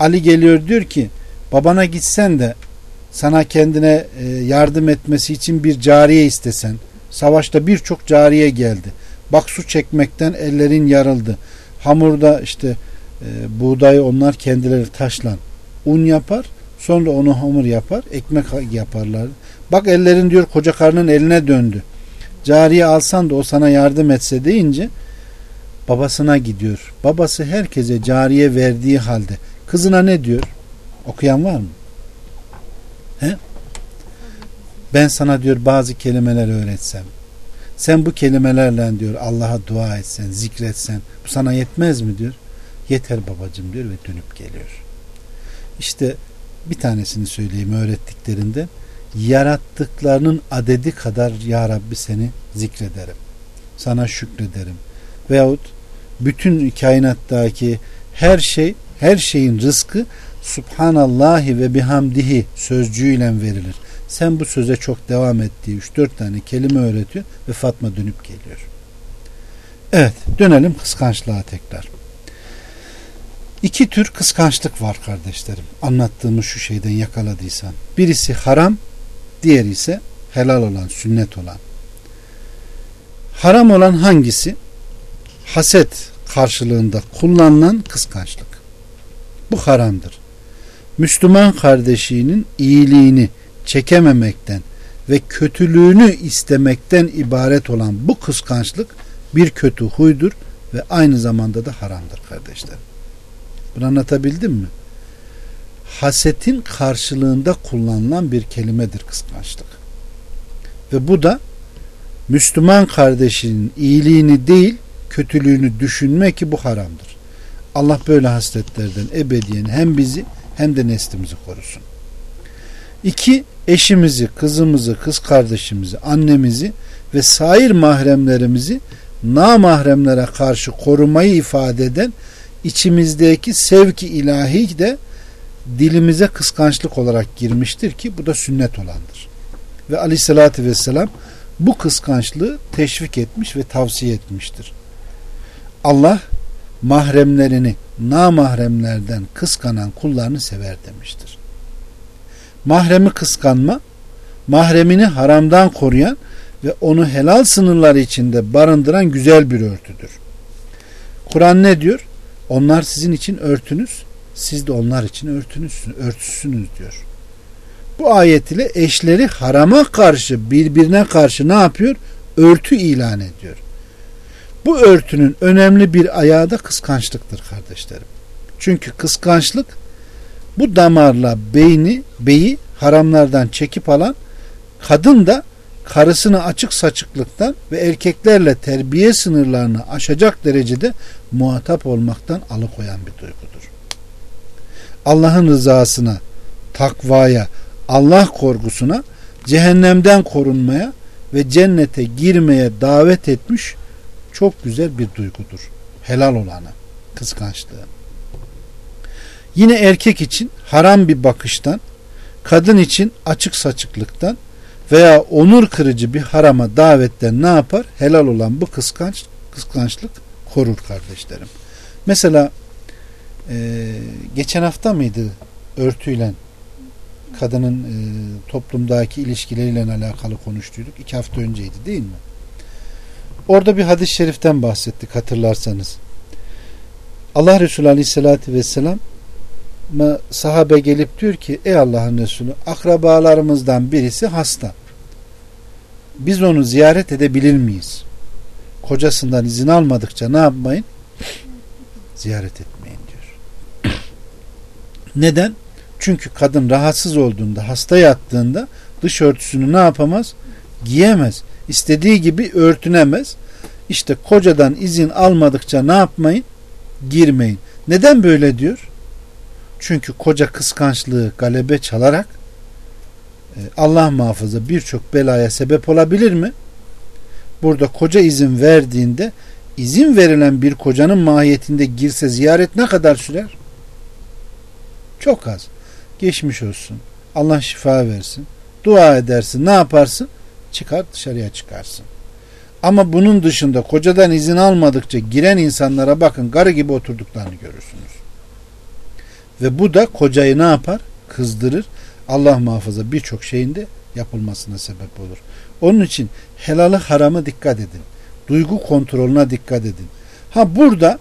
[SPEAKER 1] Ali geliyor diyor ki babana gitsen de sana kendine e, yardım etmesi için bir cariye istesen. Savaşta birçok cariye geldi. Bak su çekmekten ellerin yarıldı. Hamurda işte e, buğdayı onlar kendileri taşlan un yapar. Sonra onu hamur yapar. Ekmek yaparlar. Bak ellerin diyor koca karnın eline döndü. Cariye alsan da o sana yardım etse deyince babasına gidiyor. Babası herkese cariye verdiği halde kızına ne diyor? Okuyan var mı? He? Ben sana diyor bazı kelimeler öğretsem. Sen bu kelimelerle diyor Allah'a dua etsen, zikretsen bu sana yetmez mi diyor. Yeter babacım diyor ve dönüp geliyor. İşte bir tanesini söyleyeyim öğrettiklerinde yarattıklarının adedi kadar ya Rabbi seni zikrederim. Sana şükrederim. Veyahut bütün kainattaki her şey her şeyin rızkı Subhanallahi ve bihamdihi sözcüğüyle verilir. Sen bu söze çok devam ettiği 3-4 tane kelime öğretiyor ve Fatma dönüp geliyor. Evet dönelim kıskançlığa tekrar. İki tür kıskançlık var kardeşlerim. Anlattığımız şu şeyden yakaladıysan. Birisi haram, diğeri ise helal olan, sünnet olan. Haram olan hangisi? Haset karşılığında kullanılan kıskançlık. Bu haramdır. Müslüman kardeşinin iyiliğini çekememekten ve kötülüğünü istemekten ibaret olan bu kıskançlık bir kötü huydur ve aynı zamanda da haramdır kardeşlerim. Bunu anlatabildim mi? Hasetin karşılığında kullanılan bir kelimedir kıskançlık. Ve bu da Müslüman kardeşinin iyiliğini değil kötülüğünü düşünme ki bu haramdır. Allah böyle hasletlerden ebediyen hem bizi hem de neslimizi korusun. İki, eşimizi, kızımızı, kız kardeşimizi, annemizi ve sair mahremlerimizi namahremlere karşı korumayı ifade eden içimizdeki sevki ilahi de dilimize kıskançlık olarak girmiştir ki bu da sünnet olandır. Ve aleyhissalatü vesselam bu kıskançlığı teşvik etmiş ve tavsiye etmiştir. Allah mahremlerini namahremlerden kıskanan kullarını sever demiştir. Mahremi kıskanma, mahremini haramdan koruyan ve onu helal sınırları içinde barındıran güzel bir örtüdür. Kur'an ne diyor? Onlar sizin için örtünüz, siz de onlar için örtünüzsünüz, örtüsünüz diyor. Bu ayet ile eşleri harama karşı birbirine karşı ne yapıyor? Örtü ilan ediyor. Bu örtünün önemli bir ayağı da kıskançlıktır kardeşlerim. Çünkü kıskançlık bu damarla beyni, beyi haramlardan çekip alan kadın da karısını açık saçıklıktan ve erkeklerle terbiye sınırlarını aşacak derecede muhatap olmaktan alıkoyan bir duygudur. Allah'ın rızasına, takvaya, Allah korkusuna, cehennemden korunmaya ve cennete girmeye davet etmiş çok güzel bir duygudur. Helal olanı, kıskançlığı. Yine erkek için haram bir bakıştan, kadın için açık saçıklıktan veya onur kırıcı bir harama davetten ne yapar? Helal olan bu kıskanç, kıskançlık korur kardeşlerim. Mesela e, geçen hafta mıydı örtüyle kadının e, toplumdaki ilişkileriyle alakalı konuştuyduk. İki hafta önceydi değil mi? Orada bir hadis-i şeriften bahsettik hatırlarsanız. Allah Resulü Aleyhisselatü Vesselam sahabe gelip diyor ki ey Allah'ın Resulü akrabalarımızdan birisi hasta. Biz onu ziyaret edebilir miyiz? Kocasından izin almadıkça ne yapmayın? Ziyaret etmeyin. Neden? Çünkü kadın rahatsız olduğunda, hasta yattığında dış örtüsünü ne yapamaz? Giyemez. İstediği gibi örtünemez. İşte kocadan izin almadıkça ne yapmayın? Girmeyin. Neden böyle diyor? Çünkü koca kıskançlığı galebe çalarak e, Allah muhafaza birçok belaya sebep olabilir mi? Burada koca izin verdiğinde izin verilen bir kocanın mahiyetinde girse ziyaret ne kadar sürer? Çok az. Geçmiş olsun. Allah şifa versin. Dua edersin. Ne yaparsın? Çıkar dışarıya çıkarsın. Ama bunun dışında kocadan izin almadıkça giren insanlara bakın garı gibi oturduklarını görürsünüz. Ve bu da kocayı ne yapar? Kızdırır. Allah muhafaza birçok şeyin de yapılmasına sebep olur. Onun için helalı haramı dikkat edin. Duygu kontrolüne dikkat edin. Ha burada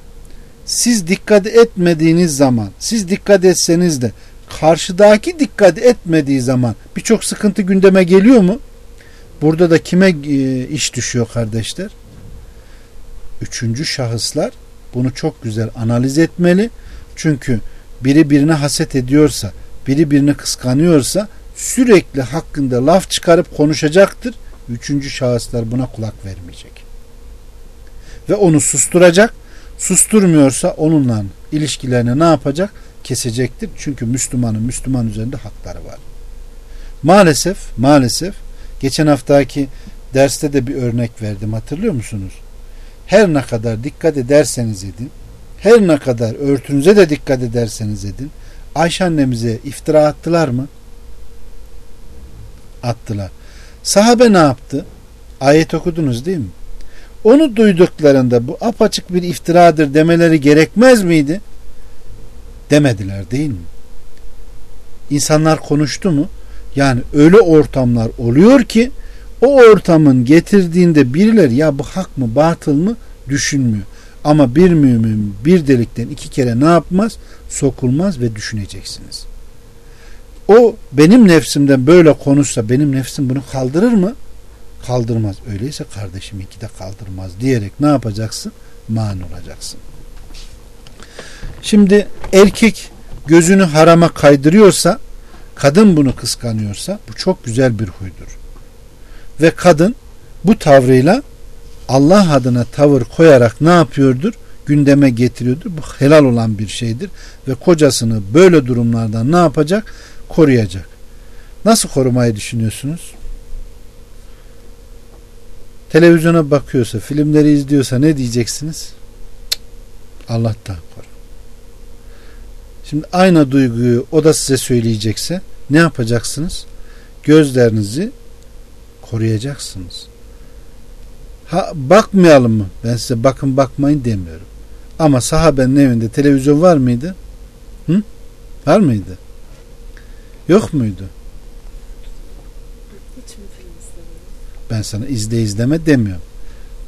[SPEAKER 1] siz dikkat etmediğiniz zaman, siz dikkat etseniz de karşıdaki dikkat etmediği zaman birçok sıkıntı gündeme geliyor mu? Burada da kime e, iş düşüyor kardeşler? Üçüncü şahıslar bunu çok güzel analiz etmeli. Çünkü biri birine haset ediyorsa, biri birini kıskanıyorsa sürekli hakkında laf çıkarıp konuşacaktır. Üçüncü şahıslar buna kulak vermeyecek. Ve onu susturacak. Susturmuyorsa onunla ilişkilerini ne yapacak? Kesecektir. Çünkü Müslümanın Müslüman üzerinde hakları var. Maalesef, maalesef geçen haftaki derste de bir örnek verdim. Hatırlıyor musunuz? Her ne kadar dikkat ederseniz edin, her ne kadar örtünüze de dikkat ederseniz edin, Ayşe annemize iftira attılar mı? Attılar. Sahabe ne yaptı? Ayet okudunuz değil mi? Onu duyduklarında bu apaçık bir iftiradır demeleri gerekmez miydi? Demediler değil mi? İnsanlar konuştu mu? Yani öyle ortamlar oluyor ki o ortamın getirdiğinde birileri ya bu hak mı batıl mı düşünmüyor. Ama bir mümin bir delikten iki kere ne yapmaz? Sokulmaz ve düşüneceksiniz. O benim nefsimden böyle konuşsa benim nefsim bunu kaldırır mı? Kaldırmaz. Öyleyse kardeşiminki de kaldırmaz diyerek ne yapacaksın? Mani olacaksın. Şimdi erkek gözünü harama kaydırıyorsa kadın bunu kıskanıyorsa bu çok güzel bir huydur. Ve kadın bu tavrıyla Allah adına tavır koyarak ne yapıyordur? Gündeme getiriyordur. Bu helal olan bir şeydir. Ve kocasını böyle durumlardan ne yapacak? Koruyacak. Nasıl korumayı düşünüyorsunuz? Televizyona bakıyorsa, filmleri izliyorsa ne diyeceksiniz? Allah'tan koru. Şimdi aynı duyguyu o da size söyleyecekse ne yapacaksınız? Gözlerinizi koruyacaksınız. Ha, bakmayalım mı? Ben size bakın bakmayın demiyorum. Ama sahabenin evinde televizyon var mıydı? Hı? Var mıydı? Yok muydu? Ben sana izle izleme demiyorum.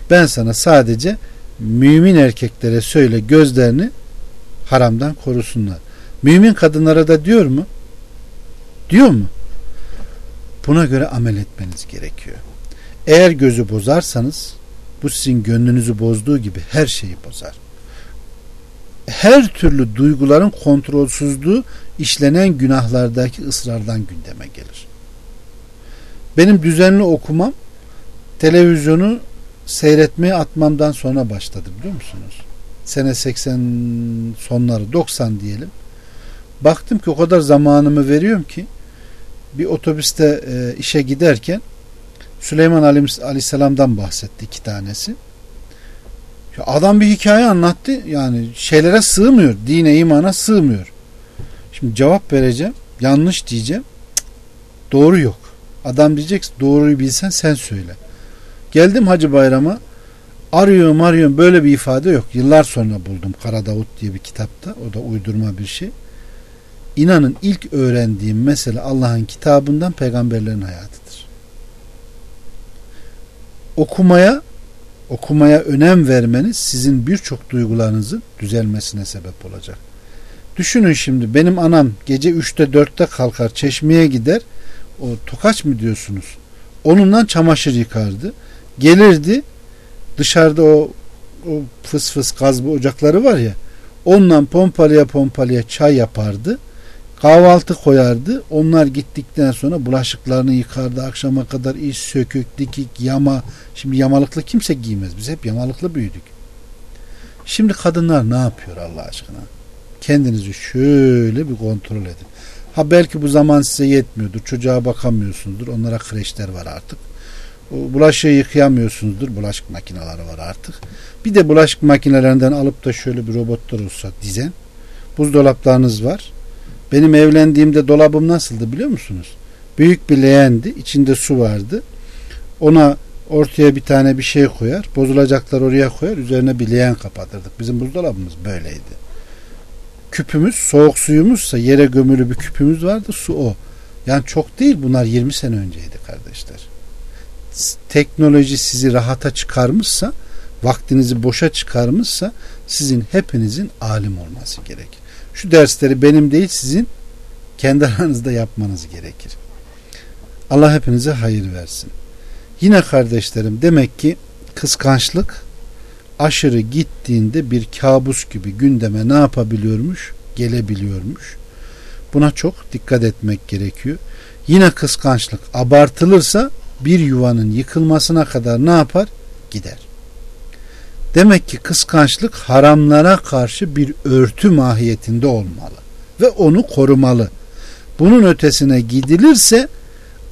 [SPEAKER 1] Ben sana sadece mümin erkeklere söyle gözlerini haramdan korusunlar. Mümin kadınlara da diyor mu? Diyor mu? Buna göre amel etmeniz gerekiyor. Eğer gözü bozarsanız bu sizin gönlünüzü bozduğu gibi her şeyi bozar. Her türlü duyguların kontrolsüzlüğü işlenen günahlardaki ısrardan gündeme gelir. Benim düzenli okumam televizyonu seyretmeye atmamdan sonra başladı biliyor musunuz? Sene 80 sonları 90 diyelim. Baktım ki o kadar zamanımı veriyorum ki bir otobüste e, işe giderken Süleyman Aleyhisselam'dan bahsetti iki tanesi. Ya adam bir hikaye anlattı. Yani şeylere sığmıyor. Dine, imana sığmıyor. Şimdi cevap vereceğim. Yanlış diyeceğim. doğru yok. Adam diyecek doğruyu bilsen sen söyle. Geldim Hacı Bayram'a. Arıyorum arıyorum böyle bir ifade yok. Yıllar sonra buldum Kara Davut diye bir kitapta. O da uydurma bir şey. İnanın ilk öğrendiğim mesele Allah'ın kitabından peygamberlerin hayatıdır. Okumaya okumaya önem vermeniz sizin birçok duygularınızın düzelmesine sebep olacak. Düşünün şimdi benim anam gece 3'te 4'te kalkar çeşmeye gider. O tokaç mı diyorsunuz? Onunla çamaşır yıkardı. Gelirdi dışarıda o, o fıs fıs gaz bu ocakları var ya onunla pompalıya pompalıya çay yapardı. Kahvaltı koyardı. Onlar gittikten sonra bulaşıklarını yıkardı. Akşama kadar iş, sökük, dikik, yama. Şimdi yamalıklı kimse giymez. Biz hep yamalıklı büyüdük. Şimdi kadınlar ne yapıyor Allah aşkına? Kendinizi şöyle bir kontrol edin. Ha belki bu zaman size yetmiyordur. Çocuğa bakamıyorsunuzdur. Onlara kreşler var artık. Bulaşığı yıkayamıyorsunuzdur. Bulaşık makineleri var artık. Bir de bulaşık makinelerinden alıp da şöyle bir robotlar olsa dizen. Buzdolaplarınız var. Benim evlendiğimde dolabım nasıldı biliyor musunuz? Büyük bir leğendi. içinde su vardı. Ona ortaya bir tane bir şey koyar. Bozulacaklar oraya koyar. Üzerine bir leğen kapatırdık. Bizim buzdolabımız böyleydi. Küpümüz soğuk suyumuzsa yere gömülü bir küpümüz vardı. Su o. Yani çok değil bunlar 20 sene önceydi kardeşler. Teknoloji sizi rahata çıkarmışsa vaktinizi boşa çıkarmışsa sizin hepinizin alim olması gerekir. Şu dersleri benim değil sizin kendi aranızda yapmanız gerekir. Allah hepinize hayır versin. Yine kardeşlerim demek ki kıskançlık aşırı gittiğinde bir kabus gibi gündeme ne yapabiliyormuş? Gelebiliyormuş. Buna çok dikkat etmek gerekiyor. Yine kıskançlık abartılırsa bir yuvanın yıkılmasına kadar ne yapar? Gider. Demek ki kıskançlık haramlara karşı bir örtü mahiyetinde olmalı ve onu korumalı. Bunun ötesine gidilirse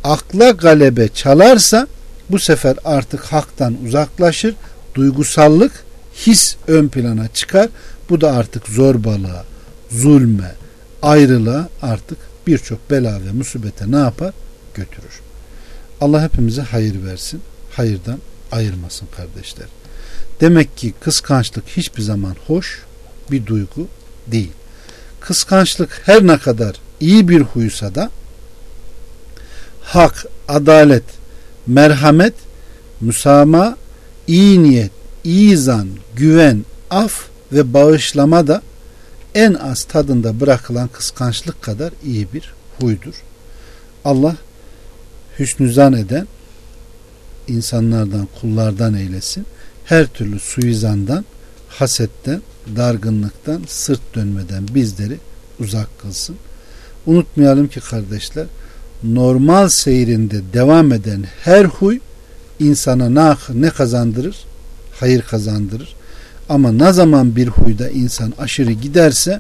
[SPEAKER 1] akla galebe çalarsa bu sefer artık haktan uzaklaşır. Duygusallık, his ön plana çıkar. Bu da artık zorbalığa, zulme, ayrılığa artık birçok bela ve musibete ne yapar? Götürür. Allah hepimize hayır versin. Hayırdan ayırmasın kardeşler. Demek ki kıskançlık hiçbir zaman hoş bir duygu değil. Kıskançlık her ne kadar iyi bir huysa da hak, adalet, merhamet, müsama, iyi niyet, iyi zan, güven, af ve bağışlama da en az tadında bırakılan kıskançlık kadar iyi bir huydur. Allah hüsnü zan eden insanlardan, kullardan eylesin her türlü suizandan, hasetten, dargınlıktan, sırt dönmeden bizleri uzak kılsın. Unutmayalım ki kardeşler, normal seyrinde devam eden her huy insana ne, kazandırır? Hayır kazandırır. Ama ne zaman bir huyda insan aşırı giderse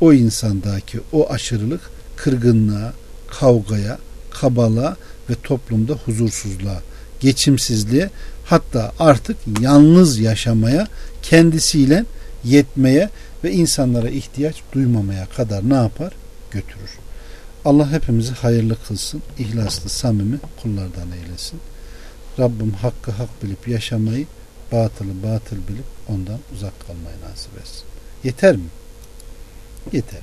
[SPEAKER 1] o insandaki o aşırılık kırgınlığa, kavgaya, kabalığa ve toplumda huzursuzluğa, geçimsizliğe hatta artık yalnız yaşamaya, kendisiyle yetmeye ve insanlara ihtiyaç duymamaya kadar ne yapar? Götürür. Allah hepimizi hayırlı kılsın, ihlaslı, samimi kullardan eylesin. Rabbim hakkı hak bilip yaşamayı, batılı batıl bilip ondan uzak kalmayı nasip etsin. Yeter mi? Yeter.